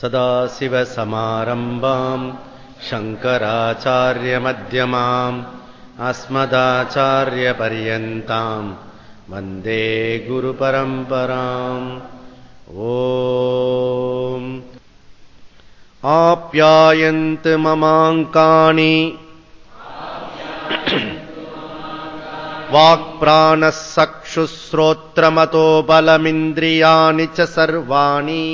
सदाशिवसमारम्भाम् शङ्कराचार्यमध्यमाम् अस्मदाचार्यपर्यन्ताम् वन्दे गुरुपरम्पराम् ॐ आप्यायन्त ममाङ्कानि वाक्प्राणः सक्षुश्रोत्रमतो बलमिन्द्रियाणि च सर्वाणि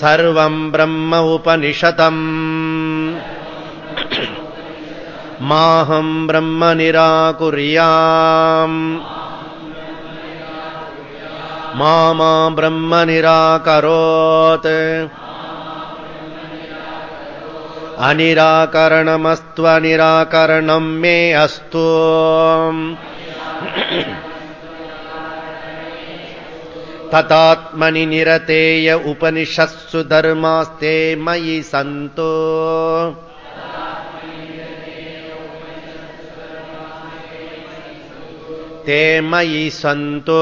सर्वम् ब्रह्म उपनिषतम् माहम् ब्रह्म निराकुर्याम् मा मा ब्रह्म निराकरोत् अनिराकरणमस्त्वनिराकरणम् मे अस्तु। ततात्मनि निरतेय उपनिषत्सु धर्मास्ते मयि सन्तो। ते मयि सन्तो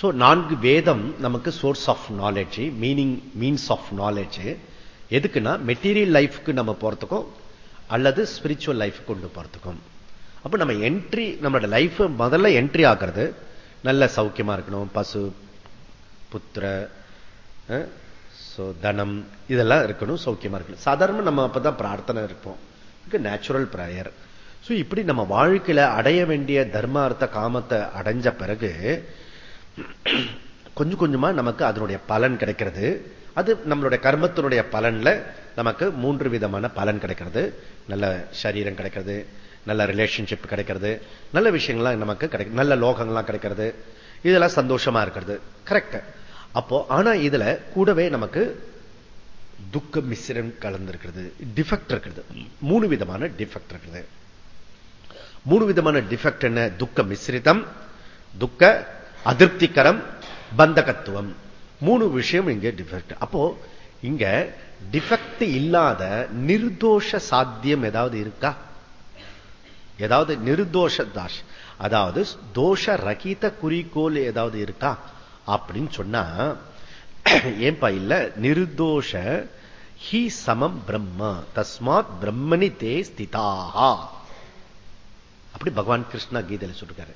ஸோ நான்கு வேதம் நமக்கு source of knowledge meaning means of knowledge எதுக்குன்னா மெட்டீரியல் லைஃப்க்கு நம்ம போறதுக்கும் அல்லது ஸ்பிரிச்சுவல் லைஃப் கொண்டு போறதுக்கும். அப்ப நம்ம என்ட்ரி நம்மளோட லைஃப் முதல்ல என்ட்ரி ஆகிறது நல்ல சௌக்கியமா இருக்கணும். பசு புத்திர தனம் இதெல்லாம் இருக்கணும் சௌக்கியமா இருக்கணும். சாதாரண நம்ம அப்பதான் பிரார்த்தனை இருப்போம். நேச்சுரல் ப்ரேயர் ஸோ இப்படி நம்ம வாழ்க்கையில அடைய வேண்டிய தர்மார்த்த காமத்தை அடைஞ்ச பிறகு கொஞ்சம் கொஞ்சமா நமக்கு அதனுடைய பலன் கிடைக்கிறது. அது நம்மளுடைய கர்மத்தினுடைய பலன்ல நமக்கு மூன்று விதமான பலன் கிடைக்கிறது. நல்ல சரீரம் கிடைக்கிறது நல்ல ரிலேஷன்ஷிப் கிடைக்கிறது நல்ல விஷயங்கள்லாம் நமக்கு கிடைக்கும் நல்ல லோகங்கள்லாம் கிடைக்கிறது. இதெல்லாம் சந்தோஷமா இருக்கிறது. கரெக்ட் அப்போ ஆனா இதுல கூடவே நமக்கு துக்க மிஸ்ரம் கலந்திருக்கிறது. டிஃபெக்ட் இருக்கிறது மூணு விதமான டிஃபெக்ட் இருக்குது. மூணு விதமான டிஃபெக்ட் என்ன? துக்க மிஸ்ரிதம் துக்க அதிருப்திகரம் பந்தகத்துவம். மூணு விஷயம் இங்க டிஃபெக்ட் அப்போ இங்க டிஃபெக்ட் இல்லாத நிர்தோஷ சாத்தியம் ஏதாவது இருக்கா? ஏதாவது நிர்தோஷ தாஷ் அதாவது தோஷ ரகித குறிக்கோள் ஏதாவது இருக்கா? அப்படின்னு சொன்னா ஏன்பா இல்ல நிர்தோஷ ஹி சமம் பிரம்ம தஸ்மாத் பிரம்மணி தே ஸ்திதாகா அப்படி பகவான் கிருஷ்ணா கீதையில சொல்லிருக்காரு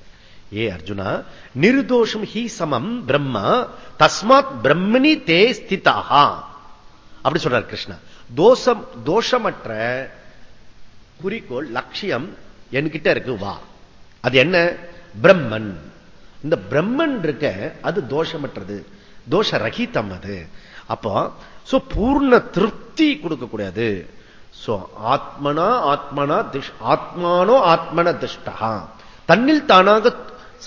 ஏ அர்ஜுனா நிர்தோஷம் ஹி சமம் பிரம்மா தஸ்மாத் பிரம்மணி தே ஸ்திதாஹா. அப்படி சொல்றார் கிருஷ்ணா. தோஷம் தோஷமற்ற குறிக்கோள் லட்சியம் என்கிட்ட இருக்கு வா. அது என்ன? பிரம்மன். இந்த பிரம்மன் இருக்க அது தோஷமற்றது. தோஷ ரகிதம் அது. அப்போ சோ பூர்ண திருப்தி கொடுக்கக்கூடாது ஆத்மனா ஆத்மனா திஷ் ஆத்மானோ ஆத்மன திஷ்டா தன்னில் தானாக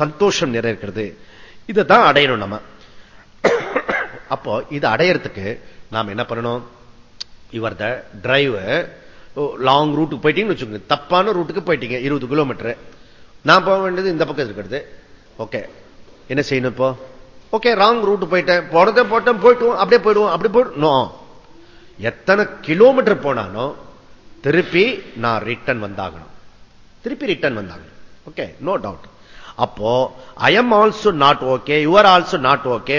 சந்தோஷம் நிறைக்கிறது இதை தான் அடையணும் நம்ம. அப்போ இது அடையறதுக்கு நாம் என்ன பண்ணணும்? இவர் த டிரைவர் லாங் ரூட்டுக்கு போயிட்டீங்கன்னு வச்சுக்கோங்க. தப்பான ரூட்டுக்கு போயிட்டீங்க. இருபது கிலோமீட்டர் நான் போக வேண்டியது இந்த பக்கம் இருக்கிறது. ஓகே என்ன செய்யணும் இப்போ? ஓகே ராங் ரூட் போயிட்டேன். போறதே போட்டேன் போயிட்டுவோம். அப்படியே போயிடுவோம். அப்படி போயிடும் எத்தனை கிலோமீட்டர் போனாலும் திருப்பி நான் ரிட்டர்ன் வந்தாகணும். திருப்பி ரிட்டர்ன் வந்தாகணும். ஓகே நோ டவுட் அப்போ I am also not okay your also not okay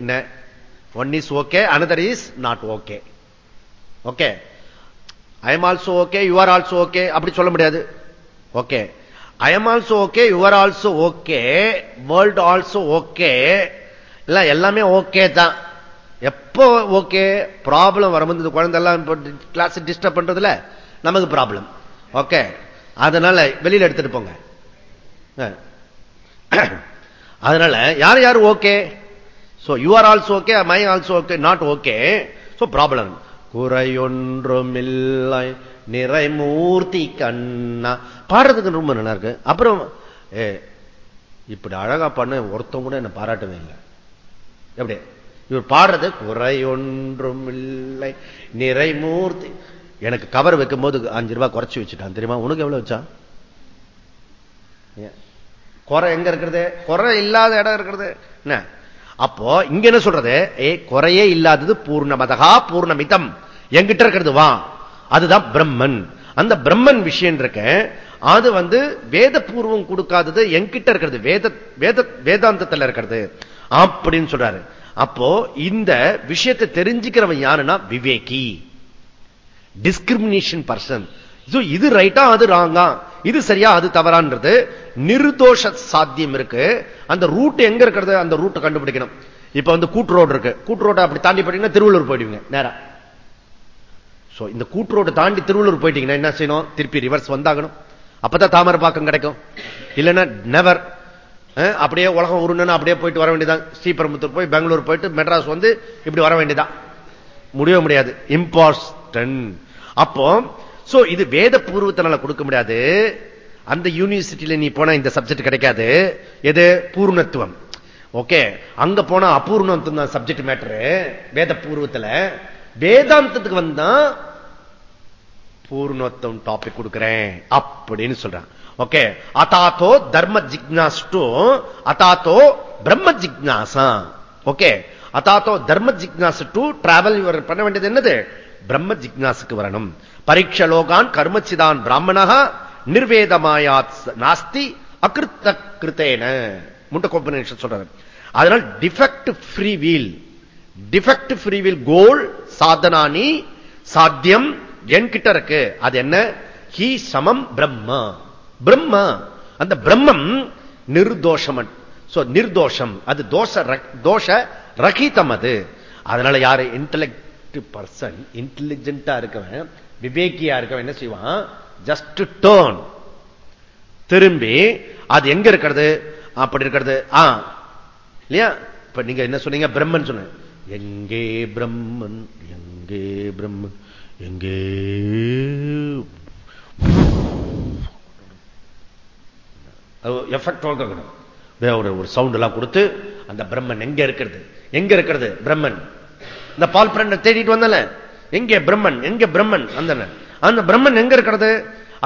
என்ன? One is okay another is not okay okay I am also okay your also okay அப்படி சொல்ல முடியாது. Okay I am also okay your also okay world also okay இல்ல எல்லாமே okay தான். எப்போ okay problem வரும்போது இந்த குழந்தைலாம் கிளாஸ் டிஸ்டர்ப் பண்றதுல நமக்கு ப்ராப்ளம் ஓகே அதனால வெளியில எடுத்துட்டு போங்க. அதனால யார் யார் okay? So you are also okay my also okay not okay so problem குறையொன்றுமில்லை. நிறைமூர்த்தி கண்ணா. பாடுறதுக்கு ரொம்ப நல்லா இருக்கு. அப்புறம் ஏ இப்படி அழகா பண்ண ஒருத்தம் கூட என்ன பாராட்டவே இல்லை. எப்படி? இவர் பாடுறது குறையொன்றும் இல்லை நிறைமூர்த்தி. எனக்கு கவர் வைக்கும் போது அஞ்சு ரூபாய் குறைச்சி வச்சுட்டான். தெரியுமா? உனக்கு எவ்வளவு வச்சா குறை எங்க இருக்கிறது? குறை இல்லாத இடம் இருக்கிறது. என்ன? அப்போ இங்க என்ன சொல்றது? ஏ குறையே இல்லாதது பூர்ணமதகா பூர்ணமிதம். எங்கிட்ட இருக்கிறது வா. அதுதான் பிரம்மன். அந்த பிரம்மன் விஷயம் இருக்க அது வந்து வேத பூர்வம் கொடுக்காதது எங்கிட்ட இருக்கிறது. வேத வேத வேதாந்தத்தில் இருக்கிறது. அப்படின்னு சொல்றாரு. அப்போ இந்த விஷயத்தை தெரிஞ்சுக்கிறவன் யாருன்னா விவேகி. டிஸ்கிரிமினேஷன் பர்சன் இது ரைட்டா அது ராங்கா இது சரியா அது தவறான்றது. நிர்தோஷ சாத்தியம் இருக்கு. அந்த ரூட் எங்க இருக்கிறது அந்த ரூட்டை கண்டுபிடிக்கணும். இப்ப வந்து கூட்டு ரோடு இருக்கு. கூட்டு ரோட்டை அப்படி தாண்டி போட்டீங்கன்னா திருவள்ளூர் போயிடுவீங்க நேரம் இந்த கூட்டு ரோடு தாண்டி திருவள்ளூர் போயிட்டீங்கன்னா என்ன செய்யணும்? திருப்பி ரிவர்ஸ் வந்தாகணும். அப்பதான் தாமரப்பாக்கம் கிடைக்கும். இல்லைன்னா நெவர் அப்படியே உலகம் உருணுன்னு அப்படியே போயிட்டு வர வேண்டியதான் ஸ்ரீபெரும்புத்தூர் போய் பெங்களூர் போயிட்டு மெட்ராஸ் வந்து இப்படி வர வேண்டியதான் முடிய முடியாது. இம்பார்டன் அப்போ சோ இது வேத பூர்வத்தினால கொடுக்க முடியாது. அந்த யூனிவர்சிட்டியில நீ போனா இந்த சப்ஜெக்ட் கிடைக்காது. எது? பூர்ணத்துவம். ஓகே அங்க போனா அபூர்ணத்துவம் தான் சப்ஜெக்ட் மேட்டரு வேத பூர்வத்துல வேதாந்தத்துக்கு வந்தா பூர்ணத்துவம் டாபிக் கொடுக்கிறேன் அப்படின்னு சொல்றான் ஓகே அதாத்தோ தர்ம ஜிக்னாஸ்டு அதாத்தோ பிரம்ம ஜிக்னாசா. ஓகே அதாத்தோ தர்ம ஜிக்னாஸ் டு டிராவல் பண்ண வேண்டியது என்னது? பிரம்ம ஜிக்னாசுக்கு வரணும். பரீட்ச லோகான் கர்மச்சிதான் பிராமணா நிர்வேதமாயாத் நாஸ்தி அகிருத்த கிருத்தேன முண்ட சொல்றாரு. அதனால் defect free wheel defect free wheel goal சாதனானி சாத்தியம் என்கிட்ட இருக்கு. அது என்ன? ஹி சமம் பிரம்மா. பிரம்மா. அந்த பிரம்மம் நிர்தோஷம் நிர்தோஷம். அது தோஷ தோஷ ரகிதம் அது. அதனால யாரு? இன்டலெக்ட் பர்சன் இன்டெலிஜென்டா இருக்கவன் விவேக்கியா இருக்கவன் என்ன செய்வான்? ஜஸ்ட் டேர்ன் திரும்பி அது எங்க இருக்கிறது? அப்படி இருக்கிறது. ஆ. இல்லையா? இப்ப நீங்க என்ன சொன்னீங்க? பிரம்மன் சொன்ன எங்கே பிரம்மன்? எங்கே பிரம்மன்? எங்கே? எஃபெக்ட் ஒரு ஒரு சவுண்ட் எல்லாம் கொடுத்து அந்த பிரம்மன் எங்க இருக்கிறது? எங்க இருக்கிறது? பிரம்மன். இந்த பால் பிரண்ட தேடிட்டு வந்தல எங்கே பிரம்மன்? எங்க பிரம்மன்? அந்த அந்த பிரம்மன் எங்க இருக்கிறது?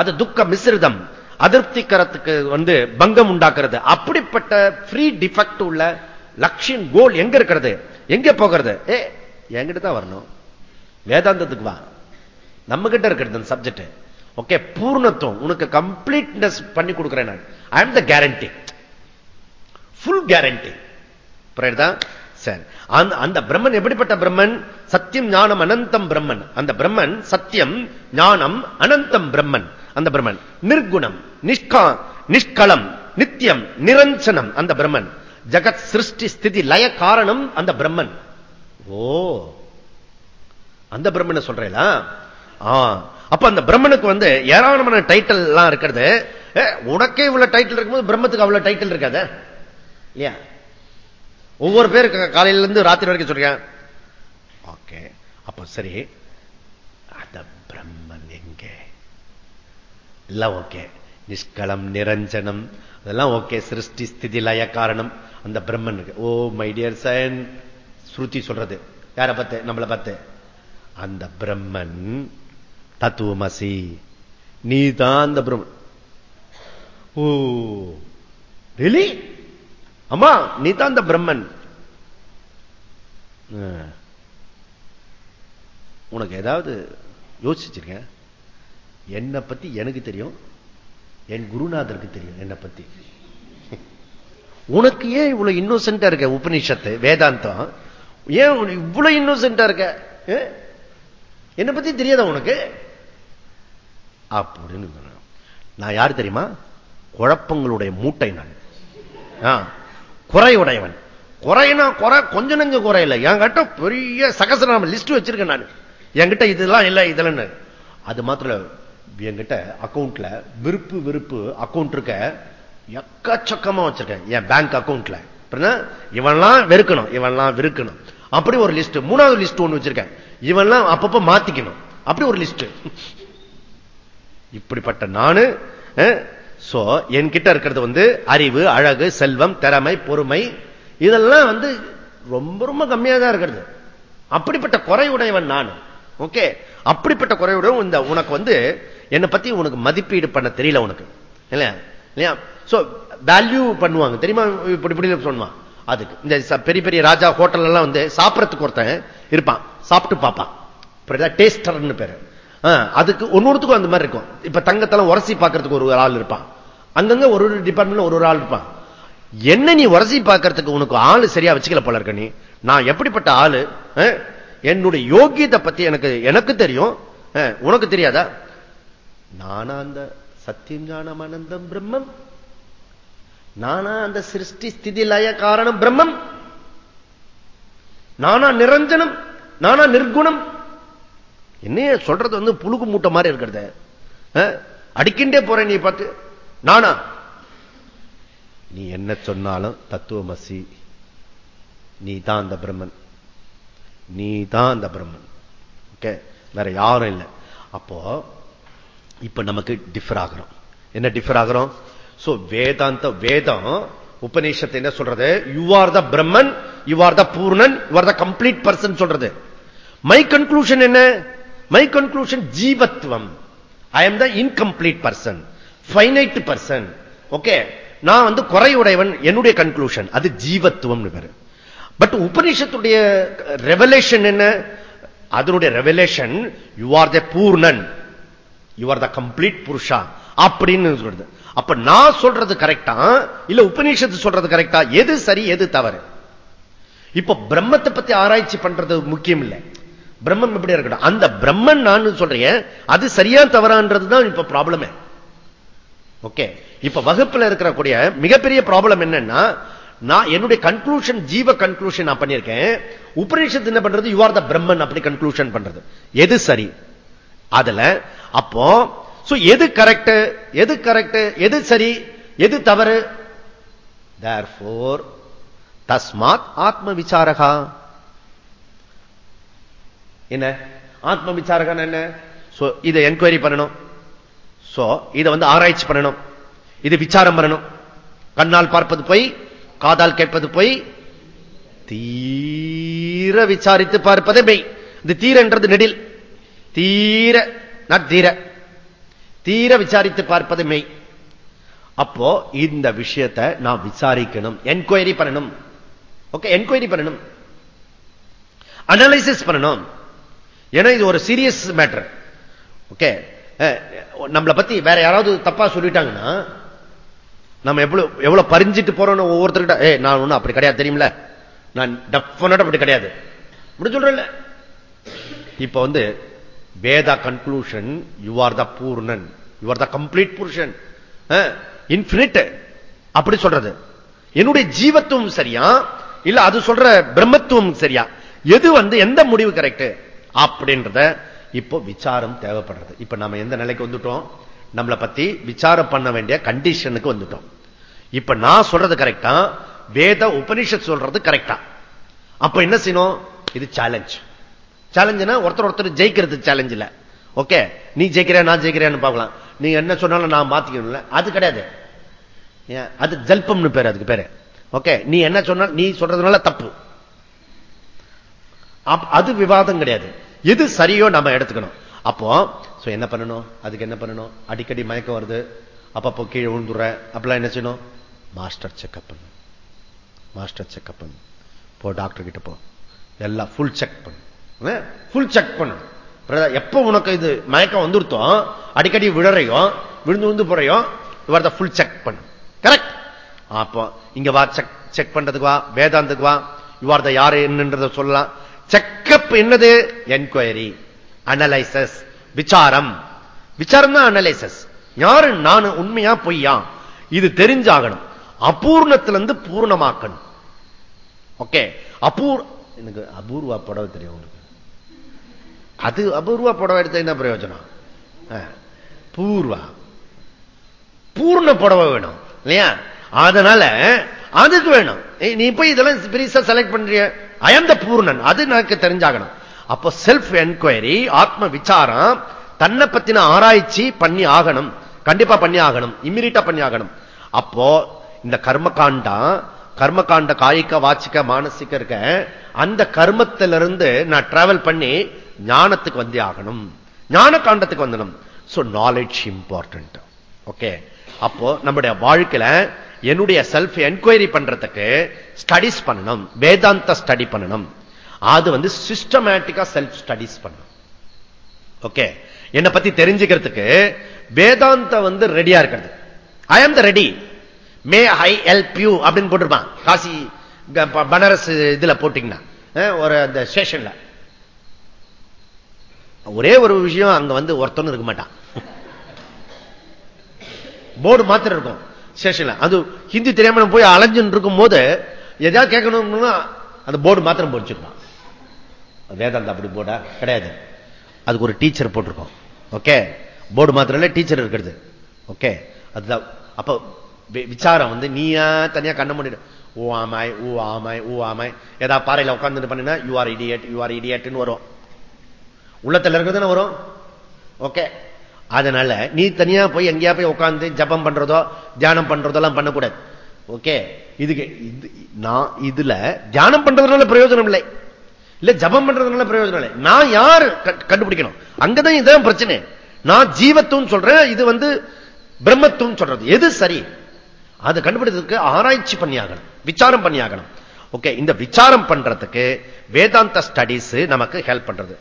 அது துக்க மிஸ்ரிதம். அதிருப்திகரத்துக்கு வந்து பங்கம் உண்டாக்குறது. அப்படிப்பட்ட ஃப்ரீ டிஃபெக்ட் உள்ள லட்சியம் கோல் எங்க இருக்கிறது? எங்க போகிறது? ஏ என்கிட்ட தான் வரணும். வேதாந்தத்துக்கு வா. நம்ம கிட்ட இருக்கிறது அந்த சப்ஜெக்ட் ஓகே பூர்ணத்துவம். உனக்கு கம்ப்ளீட்னஸ் பண்ணி கொடுக்கிறேன் நான். I am the guarantee full guarantee புரியுதா? சரி அந்த பிரம்மன் எப்படிப்பட்ட பிரம்மன்? சத்தியம் ஞானம் அனந்தம் பிரம்மன். அந்த பிரம்மன் சத்தியம் ஞானம் அனந்தம் பிரம்மன். அந்த பிரம்மன். நிர்குணம் நிஷ்கா நிஷ்களம் நித்தியம் நிரஞ்சனம். அந்த பிரம்மன். ஜகத் சிருஷ்டி ஸ்திதி லய காரணம் அந்த பிரம்மன். ஓ. அந்த பிரம்மனை சொல்றேன் அப்ப அந்த பிரம்மனுக்கு வந்து ஏராளமான டைட்டில் எல்லாம் இருக்கிறது உனக்கே இவ்வளவு டைட்டில் இருக்கும்போது பிரம்மத்துக்கு அவ்வளவு டைட்டில் இருக்காத? இல்லையா? ஒவ்வொரு பேர் காலையில இருந்து ராத்திரி வரைக்கும் சொல்றேன். ஓகே. அப்ப சரி. அந்த பிரம்மன் எங்க? எல்லாம் ஓகே. நிஷ்களம் நிரஞ்சனம் அதெல்லாம் ஓகே. சிருஷ்டி ஸ்திதி லய காரணம். அந்த பிரம்மன் ஓ மை டியர் சயன் ஸ்ருதி சொல்றது. யார பார்த்து? நம்மளை பார்த்து. அந்த பிரம்மன் தத்துவமசி. நீ தான் அந்த பிரம்மன். ஓ ரிலி அம்மா நீ தான் அந்த பிரம்மன் உனக்கு ஏதாவது யோசிச்சிருக்க? என்னை பத்தி எனக்கு தெரியும். என் குருநாதருக்கு தெரியும் என்னை பத்தி. உனக்கு ஏன் இவ்வளவு இன்னோசென்டா இருக்க உபநிஷத்து வேதாந்தம்? ஏன் இவ்வளவு இன்னோசென்டா இருக்க? என்னை பத்தி தெரியாதா உனக்கு? அப்படின்னு நான் யார் தெரியுமா? குழப்பங்களுடைய மூட்டை நான். குறையுடையவன். குறைனா குறை கொஞ்ச நஞ்சு குறை இல்லை என்கிட்ட பெரிய சகசநாம லிஸ்ட் வச்சிருக்கேன் நான். என்கிட்ட இதெல்லாம் இல்லை இதெல்லாம். அது மாத்திரம் என்கிட்ட அக்கௌண்ட்ல விருப்பு விருப்பு அக்கௌண்ட் இருக்க எக்கச்சக்கமா வச்சிருக்கேன். என் பேங்க் அக்கௌண்ட்ல இவன்லாம் வெறுக்கணும். இவன்லாம் விருக்கணும் அப்படி ஒரு லிஸ்ட் மூணாவது லிஸ்ட் ஒண்ணு வச்சிருக்கேன். இவன்லாம் அப்பப்ப மாத்திக்கணும். அப்படி ஒரு லிஸ்ட் இப்படிப்பட்ட நானு சோ என்கிட்ட இருக்கிறது வந்து அறிவு அழகு செல்வம் திறமை பொறுமை இதெல்லாம் வந்து ரொம்ப ரொம்ப கம்மியா தான் இருக்கிறது. அப்படிப்பட்ட குறையுடையவன் நான். ஓகே? அப்படிப்பட்ட குறையுடையவன் இந்த உனக்கு வந்து என்னை பத்தி உனக்கு மதிப்பீடு பண்ண தெரியல உனக்கு. இல்லையா? இல்லையா? சோ வேல்யூ பண்ணுவாங்க. தெரியுமா? இப்படி இப்படி சொன்னான் அதுக்கு. இந்த பெரிய பெரிய ராஜா ஹோட்டல் எல்லாம் வந்து சாப்பிடறதுக்கு ஒருத்தன் இருப்பான். சாப்பிட்டு பார்ப்பான். டேஸ்டர்னு பேரு. அதுக்கு ஒன்னொருத்துக்கும் அந்த மாதிரி இருக்கும். இப்ப தங்கத்தெல்லாம் உரசி பார்க்கறதுக்கு ஒரு ஆள் இருப்பான். அங்கங்க ஒரு ஒரு டிபார்ட்மெண்ட்ல ஒரு ஒரு ஆள் இருப்பான். என்ன நீ உரசி பார்க்கறதுக்கு உனக்கு ஆளு சரியா வச்சுக்கல போல இருக்க நீ. நான் எப்படிப்பட்ட ஆளு என்னுடைய யோகியத்தை பத்தி எனக்கு எனக்கு தெரியும். உனக்கு தெரியாதா? நானா அந்த சத்தியம் ஞானம் அனந்தம் பிரம்மம். நானா அந்த சிருஷ்டி ஸ்திதி லய காரணம் பிரம்மம். நானா நிரஞ்சனம் நானா நிர்குணம். என்ன சொல்றது வந்து புழுகு மூட்டை மாதிரி இருக்கிறத. அடிக்கின்றே போறேன் நீ பார்த்து. நானா? நீ என்ன சொன்னாலும் தத்துவமசி. நீ தான் அந்த பிரம்மன். நீ தான் அந்த பிரம்மன். ஓகே? வேற யாரும் இல்லை. அப்போ இப்ப நமக்கு டிஃபர் ஆகிறோம். என்ன டிஃபர் ஆகிறோம்? சோ வேதாந்த வேதம் உபநிஷத்தை என்ன சொல்றது? You are the Brahman you are the பூர்ணன் you are the complete person சொல்றது. மை கன்க்ளூஷன் என்ன? My conclusion ஜீவத்துவம். I am the incomplete person finite person okay நான் வந்து குறையுடையவன் என்னுடைய கன்க்ளூஷன் அது ஜீவத்துவம் பேரு. பட் உபனிஷத்துடைய ரெவலேஷன் என்ன? அதனுடைய ரெவலேஷன் யூ ஆர் த பூர்ணன் யூ ஆர் த கம்ப்ளீட் புருஷா. அப்படின்னு சொல்றது. அப்ப நான் சொல்றது கரெக்டா இல்ல உபநிஷத்து சொல்றது கரெக்டா எது சரி எது தவறு? இப்ப பிரம்மத்தை பத்தி ஆராய்ச்சி பண்றது முக்கியம் இல்லை. பிரம்மம் எப்படி இருக்கட்டும். அந்த பிரம்மன் நான் சொல்றேன். அது சரியா தவறான்றதுதான் இப்ப ப்ராப்ளமே ஓகே இப்ப வகுப்புல இருக்கக்கூடிய மிகப்பெரிய ப்ராப்ளம் என்னன்னா நான் என்னுடைய கன்க்ளூஷன் ஜீவ கன்க்ளூஷன் நான் பண்ணியிருக்கேன். உபநிஷத்து என்ன பண்றது? யூ ஆர் த பிரம்மன் அப்படி கன்க்ளூஷன் பண்றது. எது சரி? அதுல அப்போ எது கரெக்ட் எது கரெக்ட் எது சரி? எது தவறு? தேர்ஃபோர் தஸ்மாத் ஆத்ம விசாரகா என்ன? ஆத்ம விசாரகன் என்ன இதை என்கொயரி பண்ணணும். சோ இதை வந்து ஆராய்ச்சி பண்ணணும். இது விசாரம் பண்ணணும். கண்ணால் பார்ப்பது போய் காதால் கேட்பது போய். தீர விசாரித்து பார்ப்பது மெய். இந்த தீரன்றது நெடில். தீர நாட் தீர. தீர விசாரித்து பார்ப்பது மெய். அப்போ இந்த விஷயத்தை நான் விசாரிக்கணும். என்கொயரி பண்ணணும். ஓகே என்கொயரி பண்ணணும். அனலைசிஸ் பண்ணணும். ஏன்னா இது ஒரு சீரியஸ் மேட்டர் ஓகே நம்மளை பத்தி வேற யாராவது தப்பா சொல்லிட்டாங்கன்னா நம்ம எவ்வளவு எவ்வளவு பறிஞ்சிட்டு போறோம் ஒவ்வொருத்தர்கிட்ட ஏ நான் ஒன்னும் அப்படி கிடையாது தெரியுமில நான் டெஃபினட் அப்படி கிடையாது. அப்படி சொல்றேன் இப்ப வந்து Veda conclusion you are the பூர்ணன். யூ ஆர் த கம்ப்ளீட் புருஷன். இன்பினிட் அப்படி சொல்றது. என்னுடைய ஜீவத்துவம் சரியா? இல்ல அது சொல்ற பிரம்மத்துவம் சரியா? எது வந்து எந்த முடிவு கரெக்ட் அப்படின்றத இப்போ விசாரம் தேவைப்படுறது. இப்ப நம்ம எந்த நிலைக்கு வந்துட்டோம்? நம்மளை பத்தி விசாரம் பண்ண வேண்டிய கண்டிஷனுக்கு வந்துட்டோம். இப்ப நான் சொல்றது கரெக்டா வேத உபனிஷத் சொல்றது கரெக்டா அப்ப என்ன செய்யணும்? இது சேலஞ்ச் சேலஞ்சுனா ஒருத்தர் ஒருத்தர் ஜெயிக்கிறது சேலஞ்ச் இல்ல ஓகே நீ ஜெயிக்கிற நான் ஜெயிக்கிறேன்னு பார்க்கலாம். நீ என்ன சொன்னாலும் நான் மாத்திக்கணும்ல. அது கிடையாது. அது ஜல்பம்னு பேரு அதுக்கு பேரு. ஓகே நீ என்ன சொன்ன நீ சொல்றதுனால தப்பு. அது விவாதம் கிடையாது. எது சரியோ நம்ம எடுத்துக்கணும். அப்போ என்ன பண்ணணும்? அதுக்கு என்ன பண்ணணும்? அடிக்கடி மயக்கம் வருது. அப்பப்போ கீழே விழுந்துடுற. அப்பெல்லாம் என்ன செய்யணும்? மாஸ்டர் செக்அப் பண்ணு மாஸ்டர் செக்அப் பண்ணு போ டாக்டர் கிட்ட போ. எல்லாம் ஃபுல் செக் பண்ணு ஃபுல் செக் பண்ணு எப்ப உனக்கு இது மயக்கம் வந்துருத்தோம்? அடிக்கடி விழறையும் விழுந்து விழுந்து போறையும் இவர் ஃபுல் செக் பண்ணு கரெக்ட் அப்போ இங்க வா செக் செக் பண்றதுக்கு வா வேதாந்தத்துக்கு வா. இவார் யாரு என்னன்றத சொல்லலாம். செக்கப் என்னது? என்கொயரி. அனலைசஸ் விசாரம். விசாரம் தான் அனலைசஸ் யாரு நான் உண்மையா பொய்யா? இது தெரிஞ்சாகணும். அபூர்ணத்திலிருந்து பூர்ணமாக்கணும். ஓகே. அபூர் எனக்கு அபூர்வா புடவை தெரியும் உங்களுக்கு. அது அபூர்வா புடவை எடுத்த என்ன பிரயோஜனம்? பூர்வா. பூர்ண புடவை வேணும். இல்லையா? அதனால அதுக்கு வேணும். நீ போய் இதெல்லாம் பெருசா செலக்ட் பண்றிய. அயந்த பூர்ணன். அது எனக்கு தெரிஞ்சாகணும். அப்போ செல்ஃப் என்கொயரி ஆத்ம விசாரம் தன்னை பத்தின ஆராய்ச்சி பண்ணி ஆகணும். கண்டிப்பா பண்ணி ஆகணும். இம்மிடியா பண்ணி ஆகணும். அப்போ இந்த கர்மகாண்டா கர்மகாண்ட காய்க்க வாச்சிக்க மானசிக்க இருக்க அந்த கர்மத்திலிருந்து நான் டிராவல் பண்ணி ஞானத்துக்கு வந்தே ஆகணும். ஞான காண்டத்துக்கு வந்துடும் சோ நாலேஜ் இம்பார்ட்டன்ட் ஓகே அப்போ நம்முடைய வாழ்க்கையில என்னுடைய செல்ஃப் என்கொயரி பண்றதுக்கு ஸ்டடிஸ் பண்ணணும். வேதாந்த ஸ்டடி பண்ணணும். அது வந்து சிஸ்டமேட்டிக்கா செல்ஃப் ஸ்டடிஸ் பண்ணணும். ஓகே என்னை பத்தி தெரிஞ்சுக்கிறதுக்கு வேதாந்த வந்து ரெடியா இருக்கிறது. I am the ready may I help you அப்படின்னு போட்டிருப்பான். காசி பனாரஸ் இதுல போட்டீங்கன்னா ஒரு அந்த ஸ்டேஷன்ல ஒரே ஒரு விஷயம் அங்க வந்து ஒருத்தனும் இருக்க மாட்டான். போர்டு மாத்திரம் இருக்கும். ஸ்டேஷன்ல அது ஹிந்தி தெரியாம போய் அலைஞ்சுன்னு இருக்கும் போது எதாவது கேட்கணும்னா அந்த போர்டு மாத்திரம் போச்சிருப்பான் வேதாந்த அப்படி போர்டா கிடையாது. அதுக்கு ஒரு டீச்சர் போட்டிருக்கோம். ஓகே? போர்டு மாத்திரம் டீச்சர் இருக்கிறது. ஓகே? அதுதான். அப்ப விசாரம் வந்து நீயா தனியா கண்ண முடியும் ஓ ஆமாய் ஓ ஆமாய் ஓ ஆமாய் ஏதாவது பாறையில உட்காந்துட்டு பண்ணினா you are idiot you are இடியட்னு வரும். உள்ளத்தில் இருக்கிறது வரும்? ஓகே? அதனால நீ தனியா போய் எங்கேயா போய் உட்காந்து ஜபம் பண்றதோ தியானம் பண்றதோ எல்லாம் பண்ணக்கூடாது. ஓகே இதுக்கு நான் இதுல தியானம் பண்றதுனால பிரயோஜனம் இல்லை. இல்ல ஜபம் பண்றதுனால பிரயோஜனம் இல்லை. நான் யாரு? கண்டுபிடிக்கணும். அங்கதான் இதுதான் பிரச்சனை. நான் ஜீவத்துவம் சொல்றேன் இது வந்து பிரம்மத்துவம் சொல்றது. எது சரி? அதை கண்டுபிடிச்சதுக்கு ஆராய்ச்சி பண்ணியாகணும். விசாரம் பண்ணியாகணும். ஓகே இந்த விசாரம் பண்றதுக்கு வேதாந்த ஸ்டடிஸ் நமக்கு ஹெல்ப் பண்றது.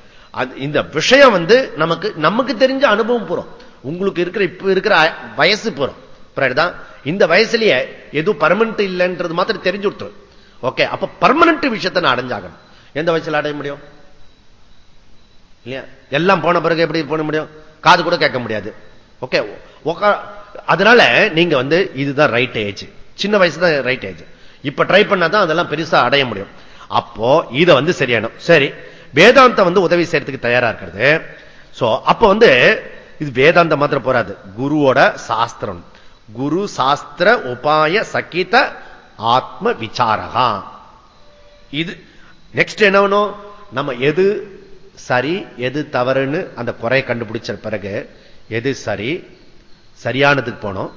இந்த விஷயம் வந்து நமக்கு நமக்கு தெரிஞ்ச அனுபவம் போறோம் உங்களுக்கு இருக்கிற இப்ப இருக்கிற வயசு போறோம் தான் இந்த வயசுலயே எதுவும் பர்மனன்ட் இல்லைன்றது மாத்திரம் தெரிஞ்சு விட்டுரும் ஓகே அப்ப பர்மனன்ட் விஷயத்தை நான் அடைஞ்சாகணும். எந்த வயசுல அடைய முடியும்? இல்லையா? எல்லாம் போன பிறகு எப்படி போன முடியும்? காது கூட கேட்க முடியாது. ஓகே அதனால நீங்க வந்து இதுதான் ரைட் ஏஜ் சின்ன வயசு தான் ரைட் ஏஜ் இப்ப ட்ரை பண்ணாதான் அதெல்லாம் பெருசா அடைய முடியும். அப்போ இதை வந்து சரியானும் சரி வேதாந்தம் வந்து உதவி செய்யறதுக்கு தயாரா இருக்கிறது. சோ அப்ப வந்து இது வேதாந்த மாத்திரம் போறாது. குருவோட சாஸ்திரம். குரு சாஸ்திர உபாய சகித ஆத்ம விசாரகா. இது நெக்ஸ்ட் என்ன வேணும்? நம்ம எது சரி எது தவறுன்னு அந்த குறையை கண்டுபிடிச்ச பிறகு எது சரி சரியானதுக்கு போனோம்.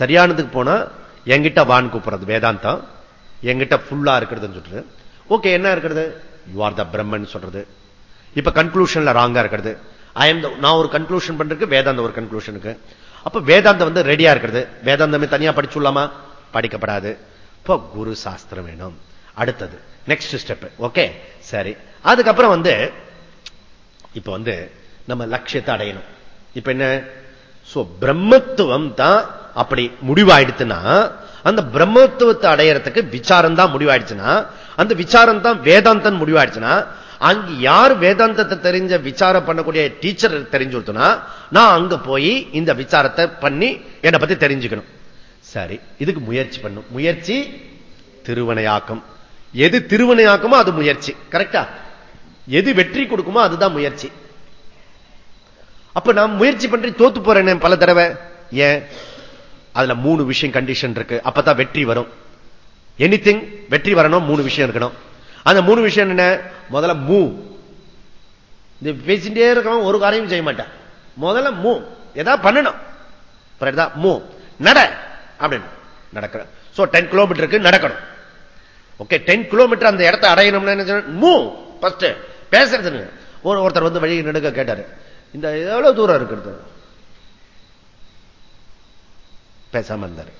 சரியானதுக்கு போனா எங்கிட்ட வான் கூப்பிடுறது வேதாந்தம். எங்கிட்ட ஃபுல்லா இருக்கிறதுன்னு சொல்றது. ஓகே என்ன இருக்கிறது? யூ ஆர் த பிரம்மன் சொல்றது. இப்ப கன்க்ளூஷன்ல ராங்கா இருக்கிறது. ஐ எம் நான் ஒரு கன்க்ளூஷன் பண்றதுக்கு வேதாந்த ஒரு கன்க்ளூஷனுக்கு அப்ப வேதாந்தம் வந்து ரெடியா இருக்கிறது. வேதாந்தமே தனியா படிச்சுள்ளாமா படிக்கப்படாது. இப்போ குரு சாஸ்திரம் வேணும். அடுத்தது நெக்ஸ்ட் ஸ்டெப் ஓகே சரி. அதுக்கப்புறம் வந்து இப்ப வந்து நம்ம லட்சியத்தை அடையணும். இப்ப என்ன? பிரம்மத்துவம் தான் அப்படி முடிவாயிடுத்துன்னா அந்த பிரம்மத்துவத்தை அடையறதுக்கு விசாரம் தான் முடிவாயிடுச்சுன்னா அந்த விசாரம் தான் வேதாந்தன் முடிவாயிடுச்சுன்னா அங்க யார் வேதாந்தத்தை தெரிஞ்ச விசாரம் பண்ணக்கூடிய டீச்சர் தெரிஞ்சு நான் அங்க போய் இந்த விசாரத்தை பண்ணி என்னை பத்தி தெரிஞ்சுக்கணும். சரி இதுக்கு முயற்சி பண்ணும். முயற்சி திருவனையாக்கம். எது திருவனையாக்கமோ அது முயற்சி. கரெக்டா எது வெற்றி கொடுக்குமோ அதுதான் முயற்சி. அப்ப நான் முயற்சி பண்ணி தோத்து போறேன் பல தடவை. ஏன்? அதுல மூணு விஷயம் கண்டிஷன் இருக்கு. அப்பதான் வெற்றி வரும். எனி வெற்றி வரணும் மூணு விஷயம் இருக்கணும். அந்த மூணு விஷயம் என்ன? முதல்ல மூ. இந்த பேசிட்டே இருக்கணும் ஒரு காரியம் செய்ய மாட்டேன். முதல்ல மூ. ஏதாவது பண்ணணும். மூ. நட. அப்படின்னு. நடக்கிறேன் சோ டென் கிலோமீட்டருக்கு நடக்கணும். ஓகே டென் கிலோமீட்டர் அந்த இடத்தை அடையணும்னு மூ. ஃபர்ஸ்ட் பேசுறது ஒருத்தர் வந்து வழி நடுக்க கேட்டாரு. இந்த எவ்வளவு தூரம் இருக்கிறது பேசாம இருந்தாரு.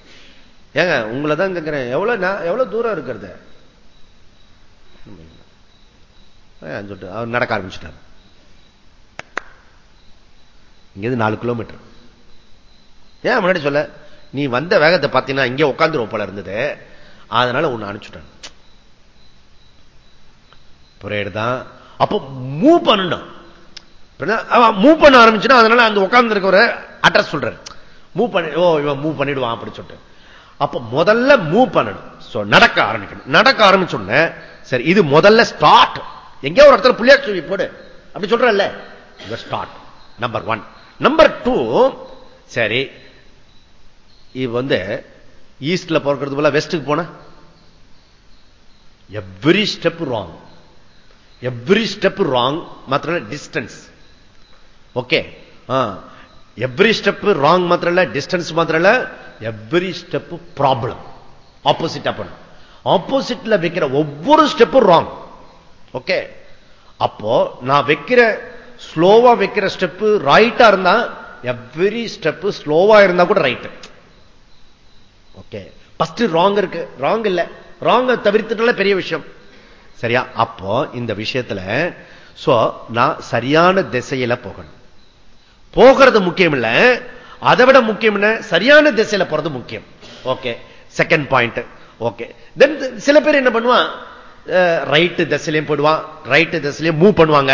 ஏங்க உங்களை தான் கேட்கிறேன் எவ்வளவு எவ்வளவு தூரம் இருக்கிறது? சொல்லிட்டு அவர் நடக்க ஆரம்பிச்சுட்டார். இங்கிருந்து நாலு கிலோமீட்டர் ஏன் முன்னாடி சொல்ல? நீ வந்த வேகத்தை பார்த்தீங்கன்னா இங்கே உட்காந்துருவோம் போல இருந்தது. அதனால உன்னை அனுப்பிச்சுட்டான் புரியுதுதான் அப்போ மூவ் பண்ணணும் மூவ் பண்ண ஆரம்பிச்சுன்னா அதனால அங்க உட்கார்ந்து இருக்கிற அட்ரஸ் சொல்றாரு. மூவ் பண்ணி ஓ இவன் மூவ் பண்ணிடுவான் அப்படி சொல்லிட்டு. அப்ப முதல்ல மூவ் பண்ணணும். நடக்க ஆரம்பிக்கணும். நடக்க ஆரம்பிச்சோன்ன சரி இது முதல்ல ஸ்டார்ட் எங்கேயோ ஒரு இடத்துல புள்ளியா சொல்லி போடு. அப்படி சொல்றல்ல. Start number one number two சரி இது வந்து ஈஸ்ட்ல பிறக்கிறது போல வெஸ்டுக்கு போன? Every step wrong every step wrong மாத்திரம் distance okay every step wrong மாத்திரம் இல்ல டிஸ்டன்ஸ் மாத்திரம் இல்ல எவ்ரி ஸ்டெப் ப்ராப்ளம் ஆப்போசிட்டா பண்ணும் ஆப்போசிட்ல வைக்கிற ஒவ்வொரு ஸ்டெப்பும் ராங் ஓகே அப்போ நான் வைக்கிற ஸ்லோவா வைக்கிற ஸ்டெப் ரைட்டா இருந்தா எவ்ரி ஸ்டெப் ஸ்லோவா இருந்தா கூட ரைட் ஓகே ஃபர்ஸ்ட் ராங் இருக்கு. ராங் இல்ல. ராங் தவிர்த்துட்டால பெரிய விஷயம். சரியா? அப்போ இந்த விஷயத்துல சோ நான் சரியான திசையில போகணும். போகிறது முக்கியம் இல்ல அதை விட முக்கியம் என்ன? சரியான திசையில போறது முக்கியம். Okay second point okay then சில பேர் என்ன பண்ணுவான்? ரைட்டு திசையிலையும் போடுவான் ரைட்டு திசையிலையும் மூவ் பண்ணுவாங்க.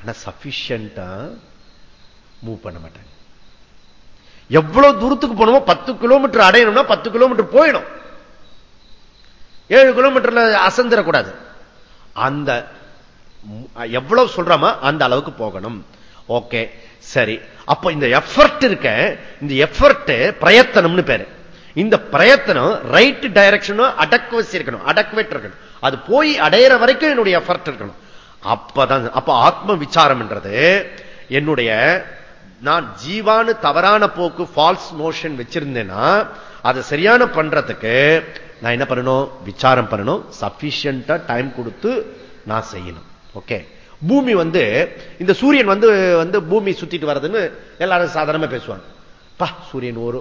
ஆனா சபிஷியண்டா மூவ் பண்ண மாட்டாங்க. எவ்வளவு தூரத்துக்கு போனோமோ பத்து கிலோமீட்டர் அடையணும்னா பத்து கிலோமீட்டர் போயிடும். ஏழு கிலோமீட்டர்ல அசந்திரக்கூடாது அந்த எவ்வளவு சொல்றாமோ அந்த அளவுக்கு போகணும். ஓகே சரி. அப்ப இந்த எஃபர்ட் இருக்க இந்த எஃபர்ட் பிரயத்தனம்னு பேரு. இந்த பிரயத்தனம் ரைட் டைரக்ஷனும் அடக்குவசி இருக்கணும் அடக்குவேட் இருக்கணும். அது போய் அடையிற வரைக்கும் என்னுடைய எஃபர்ட் இருக்கணும். அப்பதான் அப்ப ஆத்ம விசாரம்ன்றது என்னுடைய நான் ஜீவானு தவறான போக்கு ஃபால்ஸ் மோஷன் வச்சிருந்தேன்னா அதை சரியான பண்றதுக்கு நான் என்ன பண்ணணும்? விசாரம் பண்ணணும். சபிஷியண்டா டைம் கொடுத்து நான் செய்யணும். ஓகே பூமி வந்து இந்த சூரியன் வந்து வந்து பூமி சுத்திட்டு வர்றதுன்னு எல்லாரும் சாதாரணமா பேசுவாங்க. பா சூரியன் ஒரு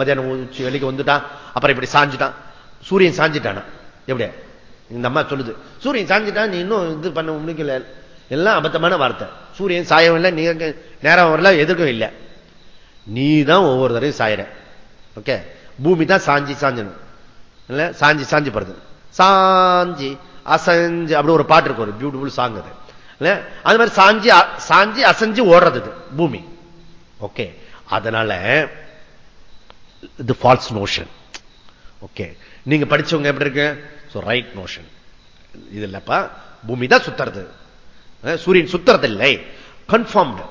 மதியானம் உச்சி வெளிக்கு வந்துட்டான் அப்புறம் இப்படி சாஞ்சிட்டான். சூரியன் சாஞ்சிட்டானா? எப்படியா இந்த அம்மா சொல்லுது சூரியன் சாஞ்சிட்டான் நீ இன்னும் இது பண்ண முடிக்கல. எல்லாம் அபத்தமான வார்த்தை. சூரியன் சாயம் இல்லை நீங்க நேரம் வரல எதிர்க்கும் இல்லை. நீ தான் ஒவ்வொரு தரையும் சாயிற. ஓகே? பூமி தான் சாஞ்சி சாஞ்சணும். இல்லை சாஞ்சி சாஞ்சி படுது சாஞ்சி அசஞ்சு அப்படி ஒரு பாட்டு இருக்கு ஒரு பியூட்டிஃபுல் சாங் அது. அது மாதிரி சாஞ்சி சாஞ்சி அசைஞ்சு ஓடுறது பூமி. ஓகே. அதனால இது ஃபால்ஸ் நோஷன் ஓகே. நீங்க படிச்சவங்க எப்படி இருக்கு? ரைட் நோஷன் இது இல்லப்பா. பூமி தான் சுத்துறது. சூரியன் சுத்துறது இல்லை. கன்ஃபார்ம்டு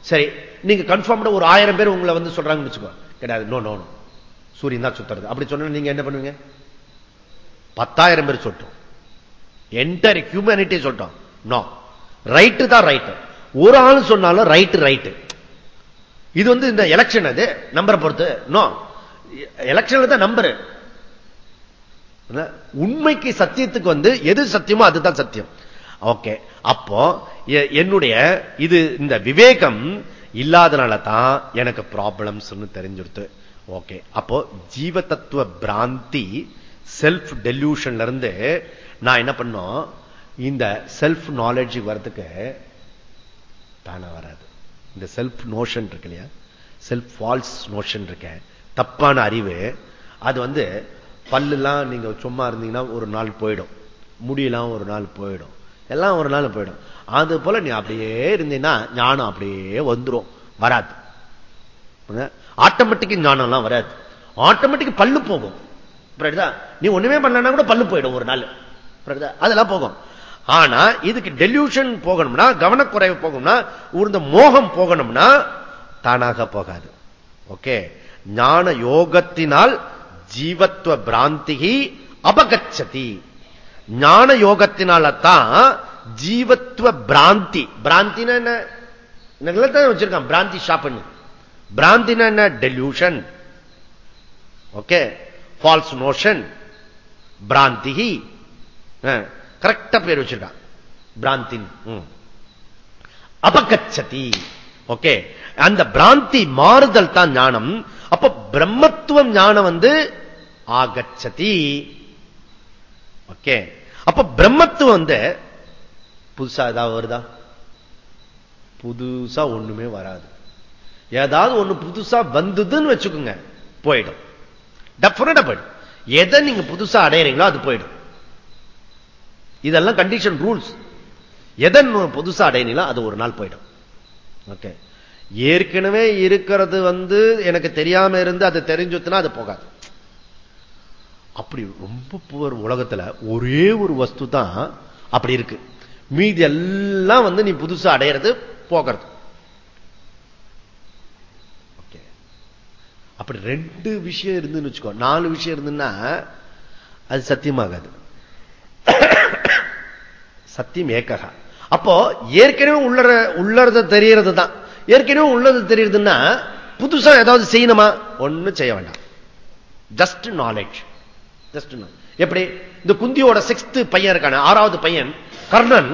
சரி நீங்க கன்ஃபார்ம்டு ஒரு ஆயிரம் பேர் உங்களை வந்து சொல்றாங்கன்னு வச்சுக்கோ. கிடையாது. நோ நோ சூரியன் தான் சுத்துறது. அப்படி சொன்ன நீங்க என்ன பண்ணுவீங்க? பத்தாயிரம் பேர் சொல்லிட்டோம். என்டையர் ஹியூமனிட்டி சொல்லிட்டோம். நோ ரைட்டு தான் ரைட்டு ஒரு ஆள் சொன்னாலும் ரைட்டு ரைட்டு இது வந்து இந்த எலெக்ஷன் அது நம்பரை பொறுத்து. நோ எலெக்ஷன்ல தான் நம்பரு உண்மைக்கு சத்தியத்துக்கு வந்து எது சத்தியமோ அதுதான் சத்தியம். ஓகே அப்போ என்னுடைய இது இந்த விவேகம் இல்லாதனால தான் எனக்கு ப்ராப்ளம்ஸ் தெரிஞ்சிருத்து ஓகே அப்போ ஜீவ தத்துவ பிராந்தி செல்ஃப் டெல்யூஷன்ல இருந்து நான் என்ன பண்ணோம்? இந்த செல்ஃப் நாலேஜ் வர்றதுக்கு தானே வராது. இந்த செல்ஃப் நோஷன் இருக்கு இல்லையா? செல்ஃப் ஃபால்ஸ் நோஷன் இருக்க. தப்பான அறிவு. அது வந்து பல்லுலாம் நீங்க சும்மா இருந்தீங்கன்னா ஒரு நாள் போயிடும். முடியெல்லாம் ஒரு நாள் போயிடும். எல்லாம் ஒரு நாள் போயிடும். அது போல நீ அப்படியே இருந்தீங்கன்னா ஞானம் அப்படியே வந்துடும் வராது. ஆட்டோமேட்டிக் ஞானம்லாம் வராது. ஆட்டோமேட்டிக் பல்லு போகும். நீ ஒண்ணுமே பண்ணலன்னா கூட பல்லு போயிடும் ஒரு நாள். அதெல்லாம் போகும். ஆனா இதுக்கு டெல்யூஷன் போகணும்னா கவனக்குறைவு போகணும்னா உருந்த மோகம் போகணும்னா தானாக போகாது. ஓகே? ஞான யோகத்தினால் ஜீவத்துவ பிராந்திகி அபகச்சதி. ஞான யோகத்தினால தான் ஜீவத்துவ பிராந்தி. பிராந்தினா என்ன? தான் வச்சிருக்கான் பிராந்தி ஷாப்னு பிராந்தினா என்ன? Delusion okay? ஃபால்ஸ் நோஷன் பிராந்திகி. கரெக்டா பேர் வச்சிருக்கான். பிராந்தின். அபகச்சதி. ஓகே. அந்த பிராந்தி மாறுதல் தான் ஞானம். அப்ப பிரம்மத்துவம் ஞானம் வந்து ஆகச்சதி. ஓகே. அப்ப பிரம்மத்துவம் வந்து புதுசா ஏதாவது வருதா? புதுசா ஒண்ணுமே வராது. ஏதாவது ஒண்ணு புதுசா வந்ததுன்னு வச்சுக்கோங்க. போயிடும். டெபினட்டா போயிடும். எதை நீங்க புதுசா அடையிறீங்களோ அது போயிடும். இதெல்லாம் கண்டிஷன் ரூல்ஸ் எதன் புதுசா அடையினீங்களோ அது ஒரு நாள் போயிடும். ஓகே ஏற்கனவே இருக்கிறது வந்து எனக்கு தெரியாம இருந்து அது தெரிஞ்சுனா அது போகாது. அப்படி ரொம்ப புவர் உலகத்துல ஒரே ஒரு வஸ்து தான் அப்படி இருக்கு. மீதி எல்லாம் வந்து நீ புதுசா அடையிறது போகிறது. அப்படி ரெண்டு விஷயம் இருந்துன்னு வச்சுக்கோ. நாலு விஷயம் இருந்துன்னா அது சத்தியமாகாது. சத்தியம் ஏக்ககா அப்போ ஏற்கனவே உள்ளற உள்ளறது தெரியறது தான் ஏற்கனவே உள்ளது தெரியுதுன்னா புதுசா ஏதாவது செய்யணுமா? ஒண்ணும் செய்ய வேண்டாம். ஜஸ்ட் நாலேஜ் ஜஸ்ட் எப்படி? இந்த குந்தியோட சிக்ஸ்த் பையன் இருக்கான ஆறாவது பையன் கர்ணன்.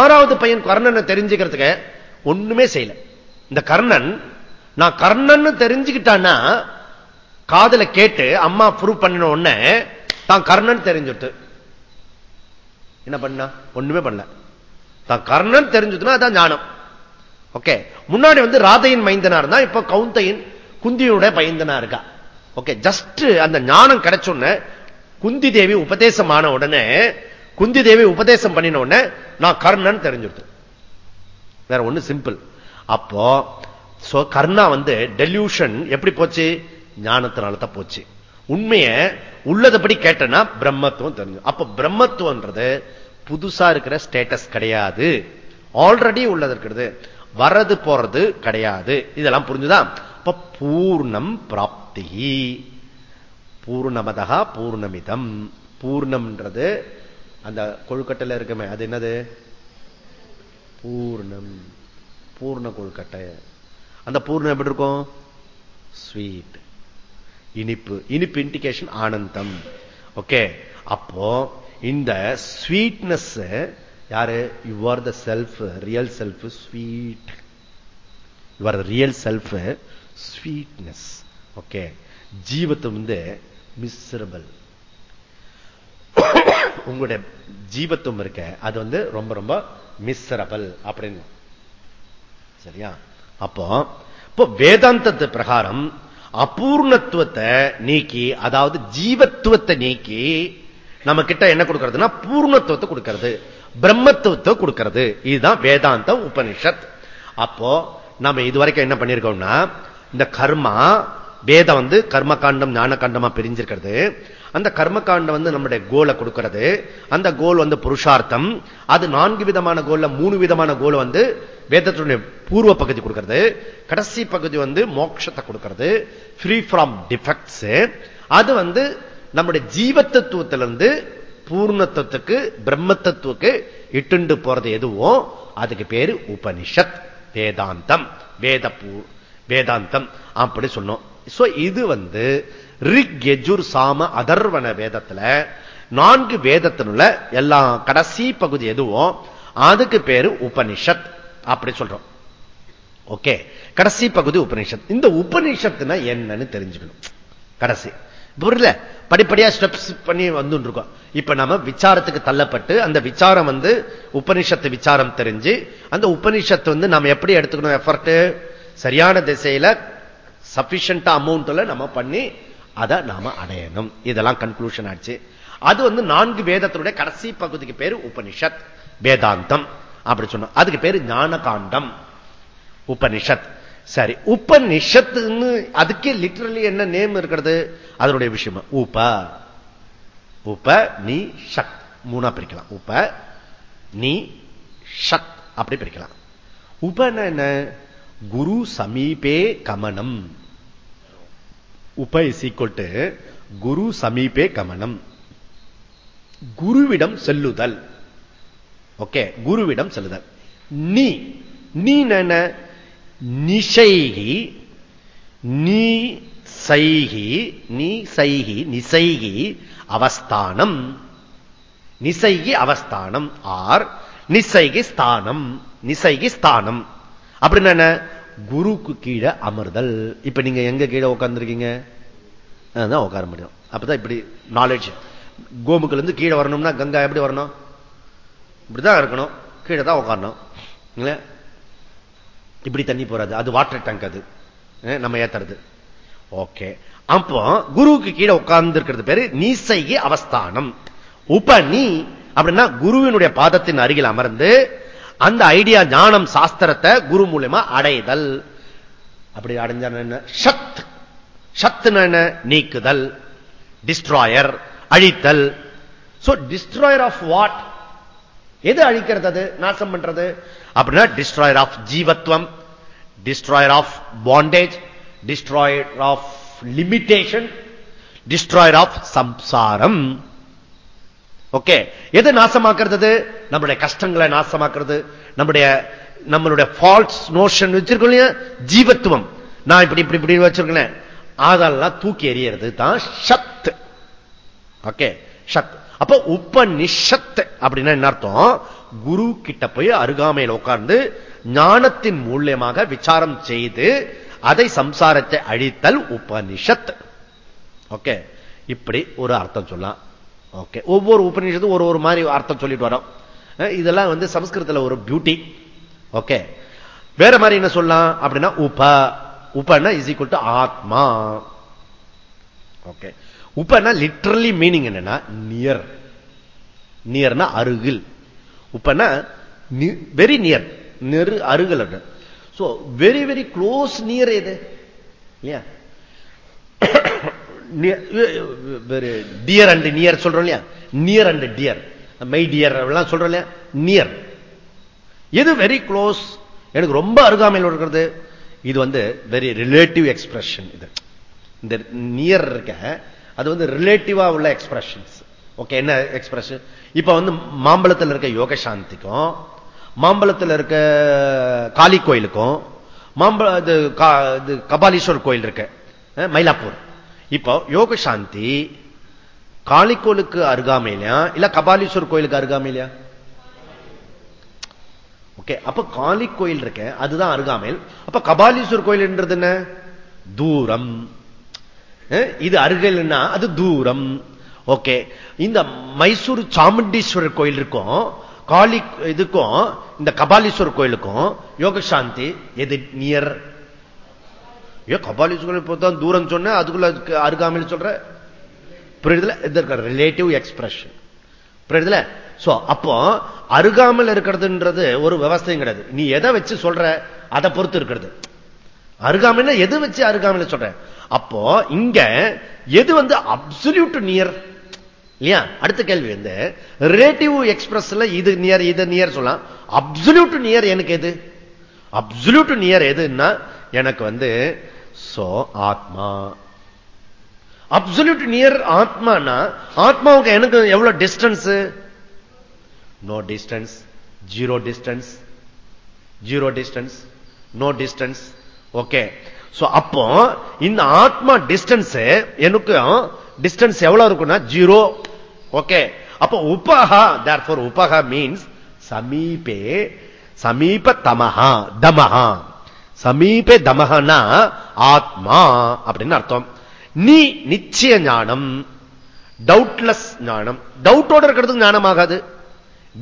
ஆறாவது பையன் கர்ணனை தெரிஞ்சுக்கிறதுக்கு ஒண்ணுமே செய்யல. இந்த கர்ணன் நான் கர்ணன் தெரிஞ்சுக்கிட்டான்னா காதல கேட்டு அம்மா ப்ரூவ் பண்ணின உடனே தான் கர்ணன் தெரிஞ்சுட்டு. என்ன பண்ணா? ஒண்ணுமே பண்ணல. தான் கர்ணன் தெரிஞ்சதுன்னா அதான் ஞானம். ஓகே. முன்னாடி வந்து ராதையின் மைந்தனா இருந்தா இப்ப கவுந்தையின் குந்தியோட பயந்தனா இருக்கா? ஓகே. ஜஸ்ட் அந்த ஞானம் கிடைச்சோன்ன குந்தி தேவி உபதேசம் ஆன உடனே குந்தி தேவி உபதேசம் பண்ணின உடனே நான் கர்ணன் தெரிஞ்சுடுது. வேற ஒண்ணு சிம்பிள் அப்போ கர்ணா வந்து டெல்யூஷன் எப்படி போச்சு? ஞானத்தினால தான் போச்சு. உண்மைய உள்ளதபடி கேட்டனா பிரம்மத்துவம் தெரிஞ்சு. அப்ப பிரம்மத்துவன்றது புதுசா இருக்கிற ஸ்டேட்டஸ் கிடையாது. ஆல்ரெடி உள்ளது இருக்கிறது. வர்றது போறது கிடையாது. இதெல்லாம் புரிஞ்சுதான் இப்ப பூர்ணம் பிராப்தி. பூர்ணமதா பூர்ணமிதம். பூர்ணம்ன்றது அந்த கொழுக்கட்டையில் இருக்குமே அது என்னது? பூர்ணம். பூர்ண கொழுக்கட்டை. அந்த பூர்ணம் எப்படி இருக்கும்? ஸ்வீட் இனிப்பு. இனிப்பு இண்டிகேஷன் ஆனந்தம். ஓகே அப்போ இந்த ஸ்வீட்னஸ் யாரு? You are the self real self sweet you are real self sweetness okay ஜீவத்தை வந்து மிஸ்ரபிள் உங்களுடைய ஜீவத்துவம் இருக்க அது வந்து ரொம்ப ரொம்ப மிஸ்ரபிள் அப்படின்னு. சரியா? அப்போ இப்போ வேதாந்தத்து பிரகாரம் அபூர்ணத்துவத்தை நீக்கி அதாவது ஜீவத்துவத்தை நீக்கி நம்ம கிட்ட என்ன கொடுக்கிறதுனா பூர்ணத்துவத்தை கொடுக்கிறது பிரம்மத்துவத்தை கொடுக்கிறது. இதுதான் வேதாந்த உபனிஷத். அப்போ நம்ம இதுவரைக்கும் என்ன பண்ணிருக்கோம்னா இந்த கர்மா வேதம் வந்து கர்ம காண்டம் ஞான காண்டமா பிரிஞ்சிருக்கிறது. அந்த கர்ம காண்டம் வந்து நம்முடைய கோலை கொடுக்கிறது. அந்த கோல் வந்து புருஷார்த்தம். அது நான்கு விதமான கோல்ல மூணு விதமான கோல் வந்து வேதத்தினுடைய பூர்வ பகுதி கொடுக்கிறது. கடைசி பகுதி வந்து மோட்சத்தை கொடுக்கிறது. ஃப்ரீ ஃப்ரம் டிஃபெக்ட்ஸ் அது வந்து நம்முடைய ஜீவத்தத்துவத்திலிருந்து பூர்ணத்துவத்துக்கு பிரம்மத்தத்துவக்கு இட்டுண்டு போறது எதுவோ அதுக்கு பேரு உபனிஷத் வேதாந்தம். வேத வேதாந்தம். அப்படி சொன்னோம். இது வந்து ரிக் எஜுர் சாம அதர்வன வேதத்துல நான்கு வேதத்தினுள்ள எல்லா கடைசி பகுதி எதுவோ அதுக்கு பேரு உபனிஷத் அப்படி சொல்றோம். ஓகே? கடைசி பகுதி உபனிஷத். இந்த உபனிஷத்துனா என்னன்னு தெரிஞ்சுக்கணும். கடைசி. புரியல படிப்படியா ஸ்டெப்ஸ் பண்ணி வந்து இருக்கோம் இப்ப நம்ம விசாரத்துக்கு தள்ளப்பட்டு அந்த விசாரம் வந்து உபனிஷத்து விசாரம் தெரிஞ்சு அந்த உபனிஷத்து வந்து நம்ம எப்படி எடுத்துக்கணும் எஃபர்ட் சரியான திசையில சபிஷியன்டா அமௌண்ட்ல நம்ம பண்ணி அதை நாம அடையணும். இதெல்லாம் கன்க்ளூஷன் ஆச்சு. அது வந்து நான்கு வேதத்தினுடைய கடைசி பகுதிக்கு பேரு உபனிஷத் வேதாந்தம். அப்படி சொன்னோம். அதுக்கு பேரு ஞான காண்டம் உபனிஷத். சரி உபனிஷத்துன்னு அதுக்கே லிட்டரலி என்ன நேம் இருக்கிறது? அதனுடைய விஷயம் உப. உப நீ ஷத் மூணா பிரிக்கலாம். உப நீ ஷத். அப்படி பிரிக்கலாம். உபன குரு சமீபே கமனம். உப இஸ் ஈக்குவல் டு குரு சமீபே கமனம். குருவிடம் செல்லுதல். ஓகே குருவிடம் செல்லுதல். நீ நீ நன நிஷைகி நீ சைகி நீ சைகி நிசைகி அவஸ்தானம். நிசைகி அவஸ்தானம் ஆர் நிசைகி ஸ்தானம் நிசைகி ஸ்தானம். அப்படின்னு என்ன? குருக்கு கீழே அமர்தல். இப்ப நீங்க எங்க கீழே உட்கார்ந்துருக்கீங்க தான் உட்கார முடியும். அப்பதான் இப்படி நாலேஜ் கோமுக்குல இருந்து கீழே வரணும்னா கங்கா எப்படி வரணும்? இப்படிதான் இருக்கணும். கீழே தான் உட்காரணும் இப்படி தண்ணி போறாது. அது வாட்டர் டேங்க் அது. நம்ம ஏத்துறது. ஓகே. அப்போ குருவுக்கு கீழே உட்கார்ந்து இருக்கிறது பேரு நீசைகி அவஸ்தானம். உப நீ அப்படின்னா குருவினுடைய பாதத்தின் அருகில் அமர்ந்து அந்த ஐடியா ஞானம் சாஸ்திரத்தை குரு மூலியமா அடைதல். அப்படி அடைஞ்ச என்ன? சத் சத்து என்ன? நீக்குதல். டிஸ்ட்ராயர். அழித்தல். சோ டிஸ்ட்ராயர் ஆஃப் வாட் எது அழிக்கிறது அது? நாசம் பண்றது. அப்படின்னா destroyer of ஜீவத்வம் destroyer of bondage destroyer of limitation destroyer of சம்சாரம். ஓகே. எது நாசமாக்குறது நம்முடைய கஷ்டங்களை நாசமாக்குறது. நம்முடைய நம்மளுடைய ஃபால்ஸ் நோஷன் வச்சிருக்கோம் ஜீவத்துவம். நான் இப்படி இப்படி இப்படி வச்சிருக்கேன். அதெல்லாம் தூக்கி எறியறது தான் சத் ஓகே. சத் அப்ப உபனிஷத் அப்படின்னா என்ன அர்த்தம்? குரு கிட்ட போய் அருகாமையில் உட்கார்ந்து ஞானத்தின் மூலியமாக விசாரம் செய்து அதை சம்சாரத்தை அழித்தல் உபனிஷத் ஓகே. இப்படி ஒரு அர்த்தம் சொல்லலாம். ஓகே. ஒவ்வொரு உபநிஷத்தும் ஒரு ஒரு மாதிரி அர்த்தம் சொல்லிட்டு வரோம். இதெல்லாம் வந்து சமஸ்கிருதத்தில் ஒரு பியூட்டி ஓகே. வேற மாதிரி என்ன சொல்லலாம் அப்படின்னா உப. உபன்னா இஸ் ஈக்குவல் டு ஆத்மா. ஓகே. உப்பனா லிட்ரலி மீனிங் என்னன்னா நியர் நியர்னா அருகில். உப்பன்னா வெரி நியர் நெரு அருகில் so very very close near எது? இல்லையா? டியர் அண்ட் நியர் சொல்றோம் இல்லையா? Near and dear my dear எல்லாம் சொல்றோம் இல்லையா? நியர் எது வெரி க்ளோஸ் எனக்கு ரொம்ப அருகாமையில் இருக்கிறது. இது வந்து வெரி ரிலேட்டிவ் எக்ஸ்பிரஷன் இது. இந்த நியர் இருக்க அது வந்து ரிலேட்டிவா உள்ள எக்ஸ்பிரஷன்ஸ் ஓகே என்ன எக்ஸ்பிரஷன் இப்ப வந்து மாம்பழத்தில் இருக்க யோக சாந்திக்கும் மாம்பழத்தில் இருக்க காளி கோயிலுக்கும் மாம்பழ இது கபாலீஸ்வர் கோயில் இருக்கு மயிலாப்பூர். இப்போ யோக சாந்தி காளிக்கோளுக்கு அருகாமையிலையா? இல்ல கபாலீஸ்வர் கோயிலுக்கு அருகாமையிலையா? ஓகே அப்ப காளி கோயில் இருக்க அதுதான் அருகாமையில். அப்ப கபாலீஸ்வர் கோயில்ன்றது என்ன? தூரம். இது அருகில்னா அது தூரம். ஓகே இந்த மைசூர் சாமுண்டீஸ்வரர் கோயில் இருக்கும் காளி இதுக்கும் இந்த கபாலீஸ்வரர் கோயிலுக்கும் யோக சாந்தி எது நியர். ஏன் கபாலீஸ்வரர் தான் தூரம் சொன்ன அதுக்குள்ள அருகாமையில் சொல்ற. புரியுதுல? இது ரிலேட்டிவ் எக்ஸ்பிரஷன் புரியுதுல? சோ அப்போ அருகாமல் இருக்கிறதுன்றது ஒரு விவசாயம் கிடையாது. நீ எதை வச்சு சொல்ற அதை பொறுத்து இருக்கிறது. அருகாமையில எது வச்சு அருகாமையில சொல்ற? அப்போ இங்க எது வந்து அப்சல்யூட் நியர் இல்லையா? அடுத்த கேள்வி வந்து ரிலேட்டிவ் எக்ஸ்பிரஸ்ல இது நியர் இது நியர் சொல்லலாம். அப்சல்யூட் நியர் எனக்கு எது? அப்சல்யூட் நியர் எதுன்னா எனக்கு வந்து சோ ஆத்மா. அப்சல்யூட் நியர் ஆத்மானா ஆத்மாவுக்கு எனக்கு எவ்வளவு distance no distance zero distance zero distance no distance okay அப்போ இந்த ஆத்மா டிஸ்டன்ஸ் எனக்கும் டிஸ்டன்ஸ் எவ்வளவு இருக்குன்னா ஜீரோ ஓகே அப்போ உபகா தேர் ஃபார் உபகா மீன்ஸ் சமீபே சமீப தமஹா தமஹா. சமீபே தமகனா ஆத்மா அப்படின்னு அர்த்தம். நீ நிச்சய ஞானம் டவுட்லெஸ் ஞானம். டவுட்டோட இருக்கிறதுக்கு ஞானம் ஆகாது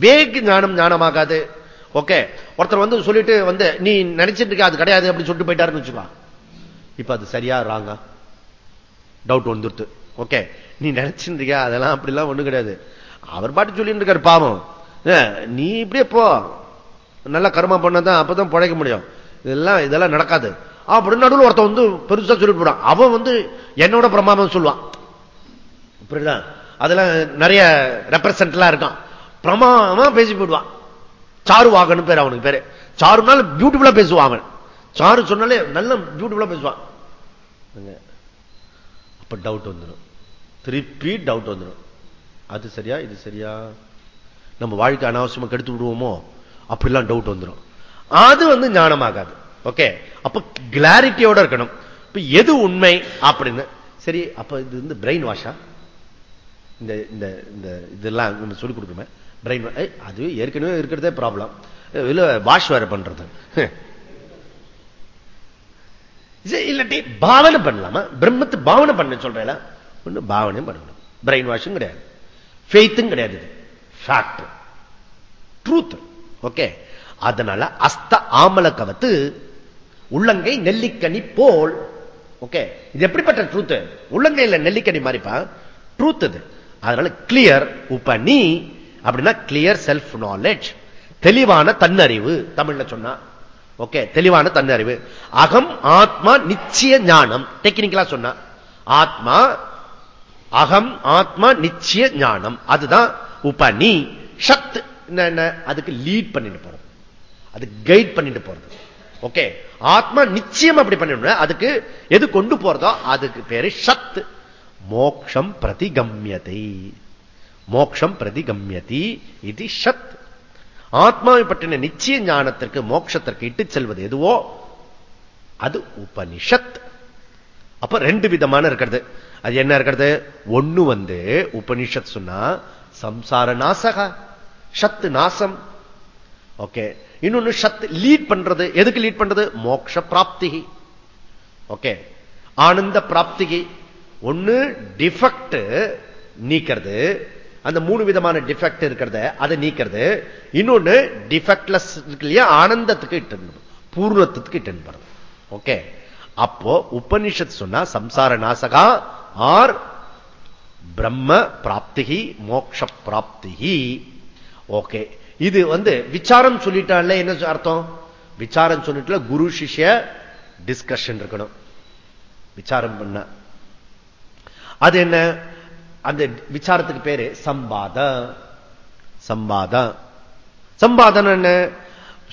வேக் ஞானம் ஞானமாகாது. ஓகே ஒருத்தர் வந்து சொல்லிட்டு வந்து நீ நினைச்சிட்டு இருக்க அது கிடையாது அப்படின்னு சொல்லிட்டு போயிட்டாருன்னு வச்சுக்கோ இப்ப அது சரியா ராங்க டவுட் வந்துருத்து ஓகே நீ நினைச்சிருந்தியா அதெல்லாம் அப்படிலாம் ஒண்ணு கிடையாது. அவர் பாட்டு சொல்லிட்டு இருக்காரு பாவம். நீ இப்படியே போ. நல்லா கர்மா பண்ணதான் அப்பதான் பிழைக்க முடியும். இதெல்லாம் இதெல்லாம் நடக்காது. அப்படின்னு நடுவில் ஒருத்தன் வந்து பெருசா சொல்லிட்டு போறான். அவன் வந்து என்னோட பிரமாதம் சொல்லுவான். புரியுதா? அதெல்லாம் நிறைய ரெப்ரசன்ட்லாம் இருக்கான். பிரமாமா பேசி போயிடுவான். சாரு வாகனு பேர் அவனுக்கு பேரு. சாருனால பியூட்டிஃபுல்லா பேசுவான் அவன். சாரு சொன்னாலே நல்ல பியூட்டிஃபுல்லா பேசுவான். அப்ப டவுட் வந்துடும் திருப்பி டவுட் வந்துடும் அது சரியா இது சரியா? நம்ம வாழ்க்கை அனாவசியமா கெடுத்து விடுவோமோ? அப்படிலாம் டவுட் வந்துடும் அது வந்து ஞானமாகாது. ஓகே அப்ப கிளாரிட்டியோட இருக்கணும். இப்ப எது உண்மை அப்படின்னு சரி அப்ப இது வந்து பிரெயின் வாஷா இந்த இந்த இந்த இதெல்லாம் நம்ம சொல்லிக் கொடுக்குமே பிரெயின் அது ஏற்கனவே இருக்கிறதே ப்ராப்ளம் இல்ல வாஷ் வேற பண்றது. இல்லாட்டி பாவனை பண்ணலாமா? பிரம்மத்து பாவனை பண்ண சொல்றேன் ஒண்ணு பாவனையும் பண்ணணும். பிரெயின் வாஷும் கிடையாது. ஃபெய்த்தும் கிடையாது ஃபேக்ட் ட்ரூத் ஓகே அதனால அஸ்த ஆமல கவத்து உள்ளங்கை நெல்லிக்கனி போல். ஓகே இது எப்படிப்பட்ட ட்ரூத் உள்ளங்கையில் நெல்லிக்கனி மாதிரிப்பா ட்ரூத் இது. அதனால கிளியர் உபனி அப்படின்னா கிளியர் செல்ஃப் நாலேஜ் தெளிவான தன்னறிவு தமிழ்ல சொன்னா. ஓகே தெளிவான தன்னறிவு. அகம் ஆத்மா நிச்சய ஞானம். டெக்னிக்கலா சொன்னா. ஆத்மா அகம் ஆத்மா நிச்சய ஞானம். அதுதான் உபனி சத் என்ன அதுக்கு லீட் பண்ணிட்டு போறோம். அது கைட் பண்ணிட்டு போறது. ஓகே ஆத்மா நிச்சயம் அப்படி பண்ணிடணும் அதுக்கு எது கொண்டு போறதோ அதுக்கு பேரு சத் மோக்ஷம் பிரதிகம்யத்தை மோக்ஷம் பிரதிகம்யதி இது சத் ஆத்மாவை பற்றின நிச்சய ஞானத்திற்கு மோட்சத்திற்கு இட்டு செல்வது எதுவோ அது உபனிஷத். அப்ப ரெண்டு விதமான இருக்கிறது. அது என்ன இருக்கிறது? ஒண்ணு வந்து உபனிஷத் சொன்னா சம்சார நாசக சத்து நாசம். ஓகே இன்னொன்னு சத் லீட் பண்றது. எதுக்கு லீட் பண்றது? மோட்ச பிராப்தி ஓகே ஆனந்த பிராப்திகி. ஒண்ணு டிஃபெக்ட் நீக்கிறது. அந்த மூணு விதமான டிஃபெக்ட் இருக்கிறத அதை நீக்கிறது. இன்னொன்னு டிஃபெக்ட்லெஸ் இருக்கு இல்லையா? ஆனந்தத்துக்கு இட்டு பூர்ணத்துக்கு இட்டு ஓகே அப்போ உபனிஷத் சொன்னா சம்சார நாசகா ஆர் பிரம்ம பிராப்தி மோக்ஷ பிராப்தி ஓகே இது வந்து விசாரம் சொல்லிட்டால என்ன அர்த்தம்? விசாரம் சொல்லிட்டு குரு சிஷ்ய டிஸ்கஷன் இருக்கணும். விசாரம் பண்ண. அது என்ன? அந்த விசாரத்துக்கு பேரு சம்பாதம் சம்பாதம் சம்பாதம் என்ன?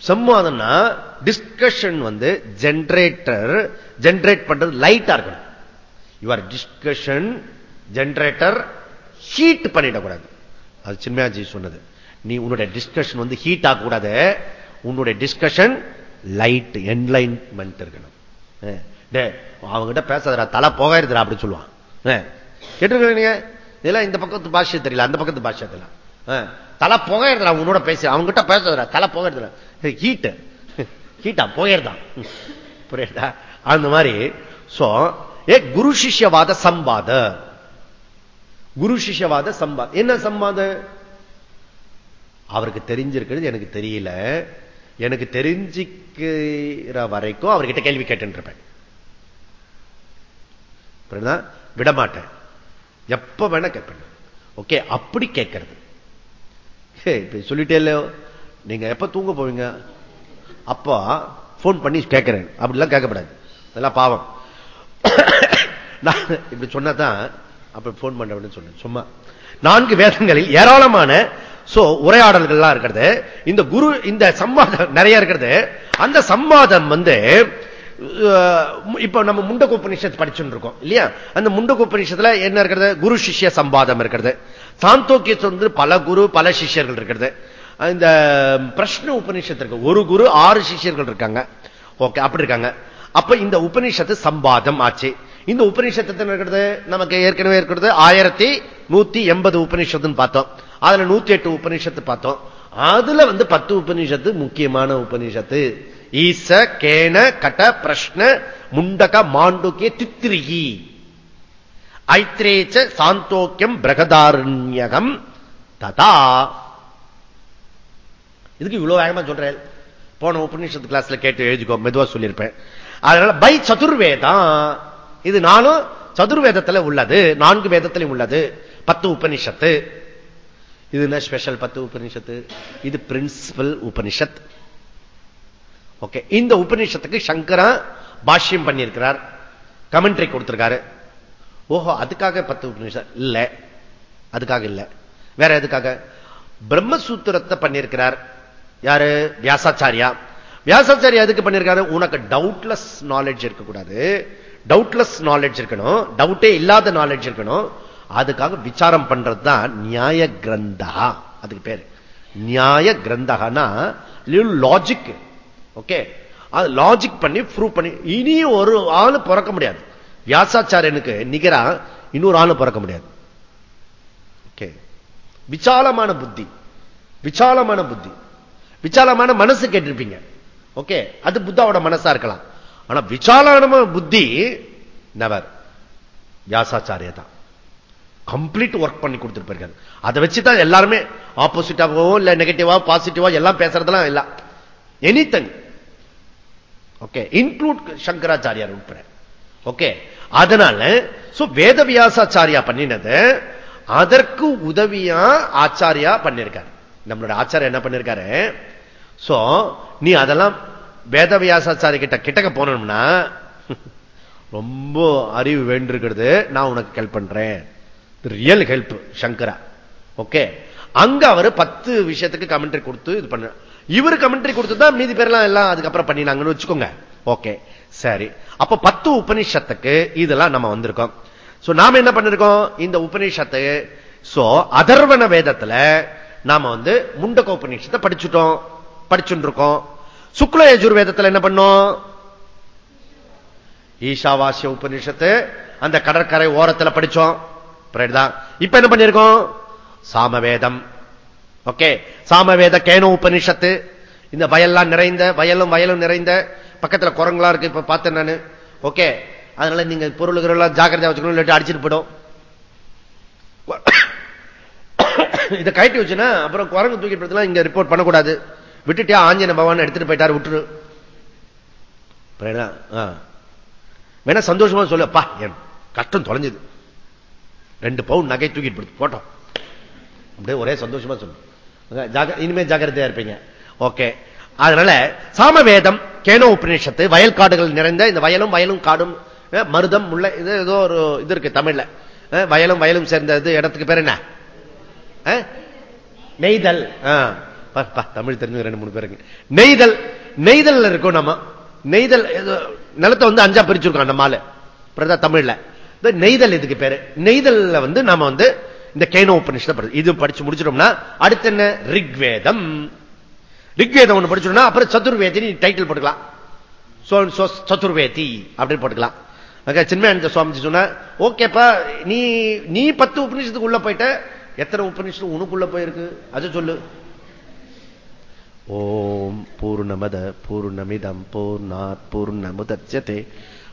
சம்பாதம்னா டிஸ்கஷன் வந்து ஜென்ரேட்டர் ஜென்ரேட் பண்றது லைட்டா இருக்கணும். யுவர் டிஸ்கஷன் ஜென்ரேட்டர் ஹீட் பண்ணிடக்கூடாது. அது சின்மயாஜி சொன்னது. நீ உன்னுடைய டிஸ்கஷன் வந்து ஹீட் ஆகக்கூடாது. உன்னுடைய டிஸ்கஷன் லைட் என்லைன்மெண்ட் இருக்கணும். அவங்ககிட்ட பேசாதரா தலை போகாயிருதுரா அப்படி சொல்லுவான். கேட்டுருக்கீங்க இதெல்லாம் இந்த பக்கத்து பாஷை தெரியல அந்த பக்கத்து பாஷை தெரியல. தலை புகையிறதுல உன்னோட பேச. அவங்ககிட்ட பேசுறதுல தலை புகையிறதுல ஹீட்டு ஹீட்டா புகையறதான் புரியுதா? அந்த மாதிரி. சோ ஏ குரு சிஷ்யவாத சம்பாத. குரு சிஷ்யவாத சம்பாத். என்ன சம்பாத? அவருக்கு தெரிஞ்சிருக்கிறது எனக்கு தெரியல. எனக்கு தெரிஞ்சுக்கிற வரைக்கும் அவர்கிட்ட கேள்வி கேட்டுருப்பேன் விடமாட்டேன். எப்ப வேணா கேட்பேன். ஓகே அப்படி கேட்கறது. இப்ப சொல்லிட்டே இல்லையோ? நீங்க எப்ப தூங்க போவீங்க? அப்பா போன் பண்ணி கேட்கிறேன். அப்படிலாம் கேட்கப்படாது. அதெல்லாம் பாவம். நான் இப்படி சொன்னதான் அப்ப போன் பண்ண சொன்னேன். சும்மா. நான்கு வேதங்களில் ஏராளமான சோ உரையாடல்கள்லாம் இருக்கிறது. இந்த குரு இந்த சம்வாதம் நிறைய இருக்கிறது. அந்த சம்வாதம் வந்து இப்ப நம்ம முண்டக உபநிஷத்து படிச்சுட்டு இருக்கோம் இல்லையா? அந்த முண்டக உபநிஷத்துல என்ன இருக்கிறது? குரு சிஷ்ய சம்பாதம் இருக்கிறது. சாந்தோக்கியத்து வந்து பல குரு பல சிஷ்யர்கள் இருக்கிறது. இந்த பிரஷ்ன உபநிஷத்து இருக்கு. ஒரு குரு ஆறு சிஷ்யர்கள் இருக்காங்க. ஓகே அப்படி இருக்காங்க. அப்ப இந்த உபநிஷத்து சம்பாதம் ஆச்சு. இந்த உபநிஷத்து இருக்கிறது. நமக்கு ஏற்கனவே இருக்கிறது ஆயிரத்தி நூத்தி எண்பது உபநிஷத்துன்னு பார்த்தோம். அதுல நூத்தி எட்டு உபநிஷத்து பார்த்தோம். அதுல வந்து பத்து உபநிஷத்து முக்கியமான உபநிஷத்து. ஈச கேன கட பிரஷ்ன முண்டக மாண்டுக்கிய தித்திரிகி. ஐத்ரேச்ச சாந்தோக்கியம் பிரகதாரண்யகம் ததா. இதுக்கு இவ்வளவு வேகமா சொல்றேன். போன உபநிஷத்து கிளாஸ்ல கேட்டு எழுதிக்கோ மெதுவா சொல்லியிருப்பேன். அதனால பை சதுர்வேதம் இது நானும் சதுர்வேதத்துல உள்ளது நான்கு வேதத்திலும் உள்ளது. பத்து உபனிஷத்து இது ஸ்பெஷல் பத்து உபனிஷத்து இது பிரின்சிபல் உபனிஷத் ஓகே இந்த உபநிஷத்துக்கு சங்கரா பாஷ்யம் பண்ணியிருக்கிறார். கமெண்ட்ரி கொடுத்திருக்காரு. ஓஹோ அதுக்காக பத்து உபநிஷம் இல்ல. அதுக்காக இல்ல. வேற எதுக்காக? பிரம்மசூத்திரத்தை பண்ணியிருக்கிறார். யாரு? வியாசாச்சாரியா. வியாசாச்சாரியா எதுக்கு பண்ணியிருக்காரு? உனக்கு டவுட்லெஸ் நாலேஜ் இருக்கக்கூடாது. டவுட்லெஸ் நாலேஜ் இருக்கணும். டவுட்டே இல்லாத நாலேஜ் இருக்கணும். அதுக்காக விசாரம் பண்றது தான் நியாய கிரந்தா. அதுக்கு பேரு. நியாய கிரந்தகனா லாஜிக் ஓகே அது லாஜிக் பண்ணி ப்ரூவ் பண்ணி இனி ஒரு ஆளு பிறக்க முடியாது. வியாசாச்சாரியனுக்கு நிகரா இன்னொரு ஆளு பிறக்க முடியாது. ஓகே விசாலமான புத்தி. விசாலமான புத்தி. விசாலமான மனசு கேட்டிருப்பீங்க. ஓகே அது புத்தாவோட மனசா இருக்கலாம். ஆனா விசாலமான புத்தி நவர் வியாசாச்சாரிய தான் கம்ப்ளீட் ஒர்க் பண்ணி கொடுத்துருப்பாரு அதை வச்சுதான் எல்லாருமே ஆப்போசிட்டாவோ இல்ல நெகட்டிவா பாசிட்டிவா எல்லாம் பேசுறதெல்லாம் இல்ல. எனி ஓகே இன்க்ளூட் சங்கராச்சாரியார் உட்பட. ஓகே அதனால வேதவியாசாச்சாரியா பண்ணினது அதற்கு உதவியா ஆச்சாரியா பண்ணிருக்காரு. நம்மளோட ஆச்சாரியா என்ன பண்ணிருக்காரு? சோ நீ அதெல்லாம் வேதவியாசாச்சாரிய கிட்ட கிட்டக்க போனோம்னா ரொம்ப அறிவு வேண்டிருக்கிறது. நான் உனக்கு ஹெல்ப் பண்றேன். ரியல் ஹெல்ப் சங்கரா ஓகே அங்க அவர் பத்து விஷயத்துக்கு கமெண்ட்ரி கொடுத்து இது பண்ண இவர் கமெண்ட்ரி கொடுத்துதான் மீதி பேர்லாம் எல்லாம் அதுக்கப்புறம் பண்ணினாங்கன்னு வச்சுக்கோங்க. ஓகே சரி. அப்ப பத்து உபனிஷத்துக்கு இதெல்லாம் நம்ம வந்திருக்கோம். நாம என்ன பண்ணிருக்கோம்? இந்த உபனிஷத்து சோ அதர்வன வேதத்துல நாம வந்து முண்டகோபநிஷத்தை படிச்சுட்டோம். படிச்சுட்டு இருக்கோம் சுக்ல என்ன பண்ணோம்? ஈஷாவாசிய உபநிஷத்து அந்த கடற்கரை ஓரத்துல படிச்சோம். இப்ப என்ன பண்ணிருக்கோம்? சாமவேதம். ஓகே சாமவேத கேனோ உபனிஷத்து இந்த வயல்லாம் நிறைந்த வயலும் வயலும் நிறைந்த பக்கத்துல குரங்களா இருக்கு இப்ப பார்த்தேன் நானு. ஓகே அதனால நீங்க பொருளுகள் ஜாக்கிரதையா வச்சுக்கணும் இல்லாட்டி அடிச்சுட்டு போயிடும். இதை கட்டி வச்சுன்னா அப்புறம் குரங்கு தூக்கிட்டு இங்க ரிப்போர்ட் பண்ணக்கூடாது. விட்டுட்டே ஆஞ்சன பவான் எடுத்துட்டு போயிட்டாரு விட்டுரு. வேணா சந்தோஷமா சொல்லப்பா என் கஷ்டம் தொலைஞ்சது. ரெண்டு பவுன் நகை தூக்கிட்டு போட்டோம் அப்படியே ஒரே சந்தோஷமா சொல்லு. இனிமே ஜாகிரதையா இருப்பீங்க. ஓகே. அதனால சாமவேதம் கேனோ உபநிஷத்து வயல் காடுகள் நிறைந்த இந்த வயலும் வயலும் காடும் மருதம் உள்ள இது ஏதோ ஒரு இது இருக்கு தமிழ்ல. வயலும் வயலும் சேர்ந்த இடத்துக்கு பேர் என்ன? நெய்தல். தமிழ் தெரிஞ்சு ரெண்டு மூணு பேருக்கு நெய்தல். நெய்தல் இருக்கும் நம்ம. நெய்தல் நிலத்தை வந்து அஞ்சா பிரிச்சிருக்கோம் அந்த மாலை. பிரதா தமிழ்ல. நெய்தல் இதுக்கு பேரு. நெய்தல்ல வந்து நாம வந்து இந்த கேனோ உபனிஷத்தை இது படிச்சு முடிச்சிட்டோம்னா அடுத்து என்ன? ரிக்வேதம். ரிக்வேதம் ஒண்ணு படிச்சிடணும் அப்புறம் சதுர்வேதி டைட்டில் போட்டுக்கலாம். சதுர்வேதி அப்படின்னு போட்டுக்கலாம். சின்மயானந்த சுவாமிஜி சொன்ன ஓகேப்பா நீ நீ பத்து உபநிஷத்துக்கு உள்ள போயிட்ட. எத்தனை உபநிஷத்து உனக்குள்ள போயிருக்கு? அது சொல்லு. ஓம் பூர்ணமத பூர்ணமிதம் பூர்ணாத் பூர்ணமுதட்சதே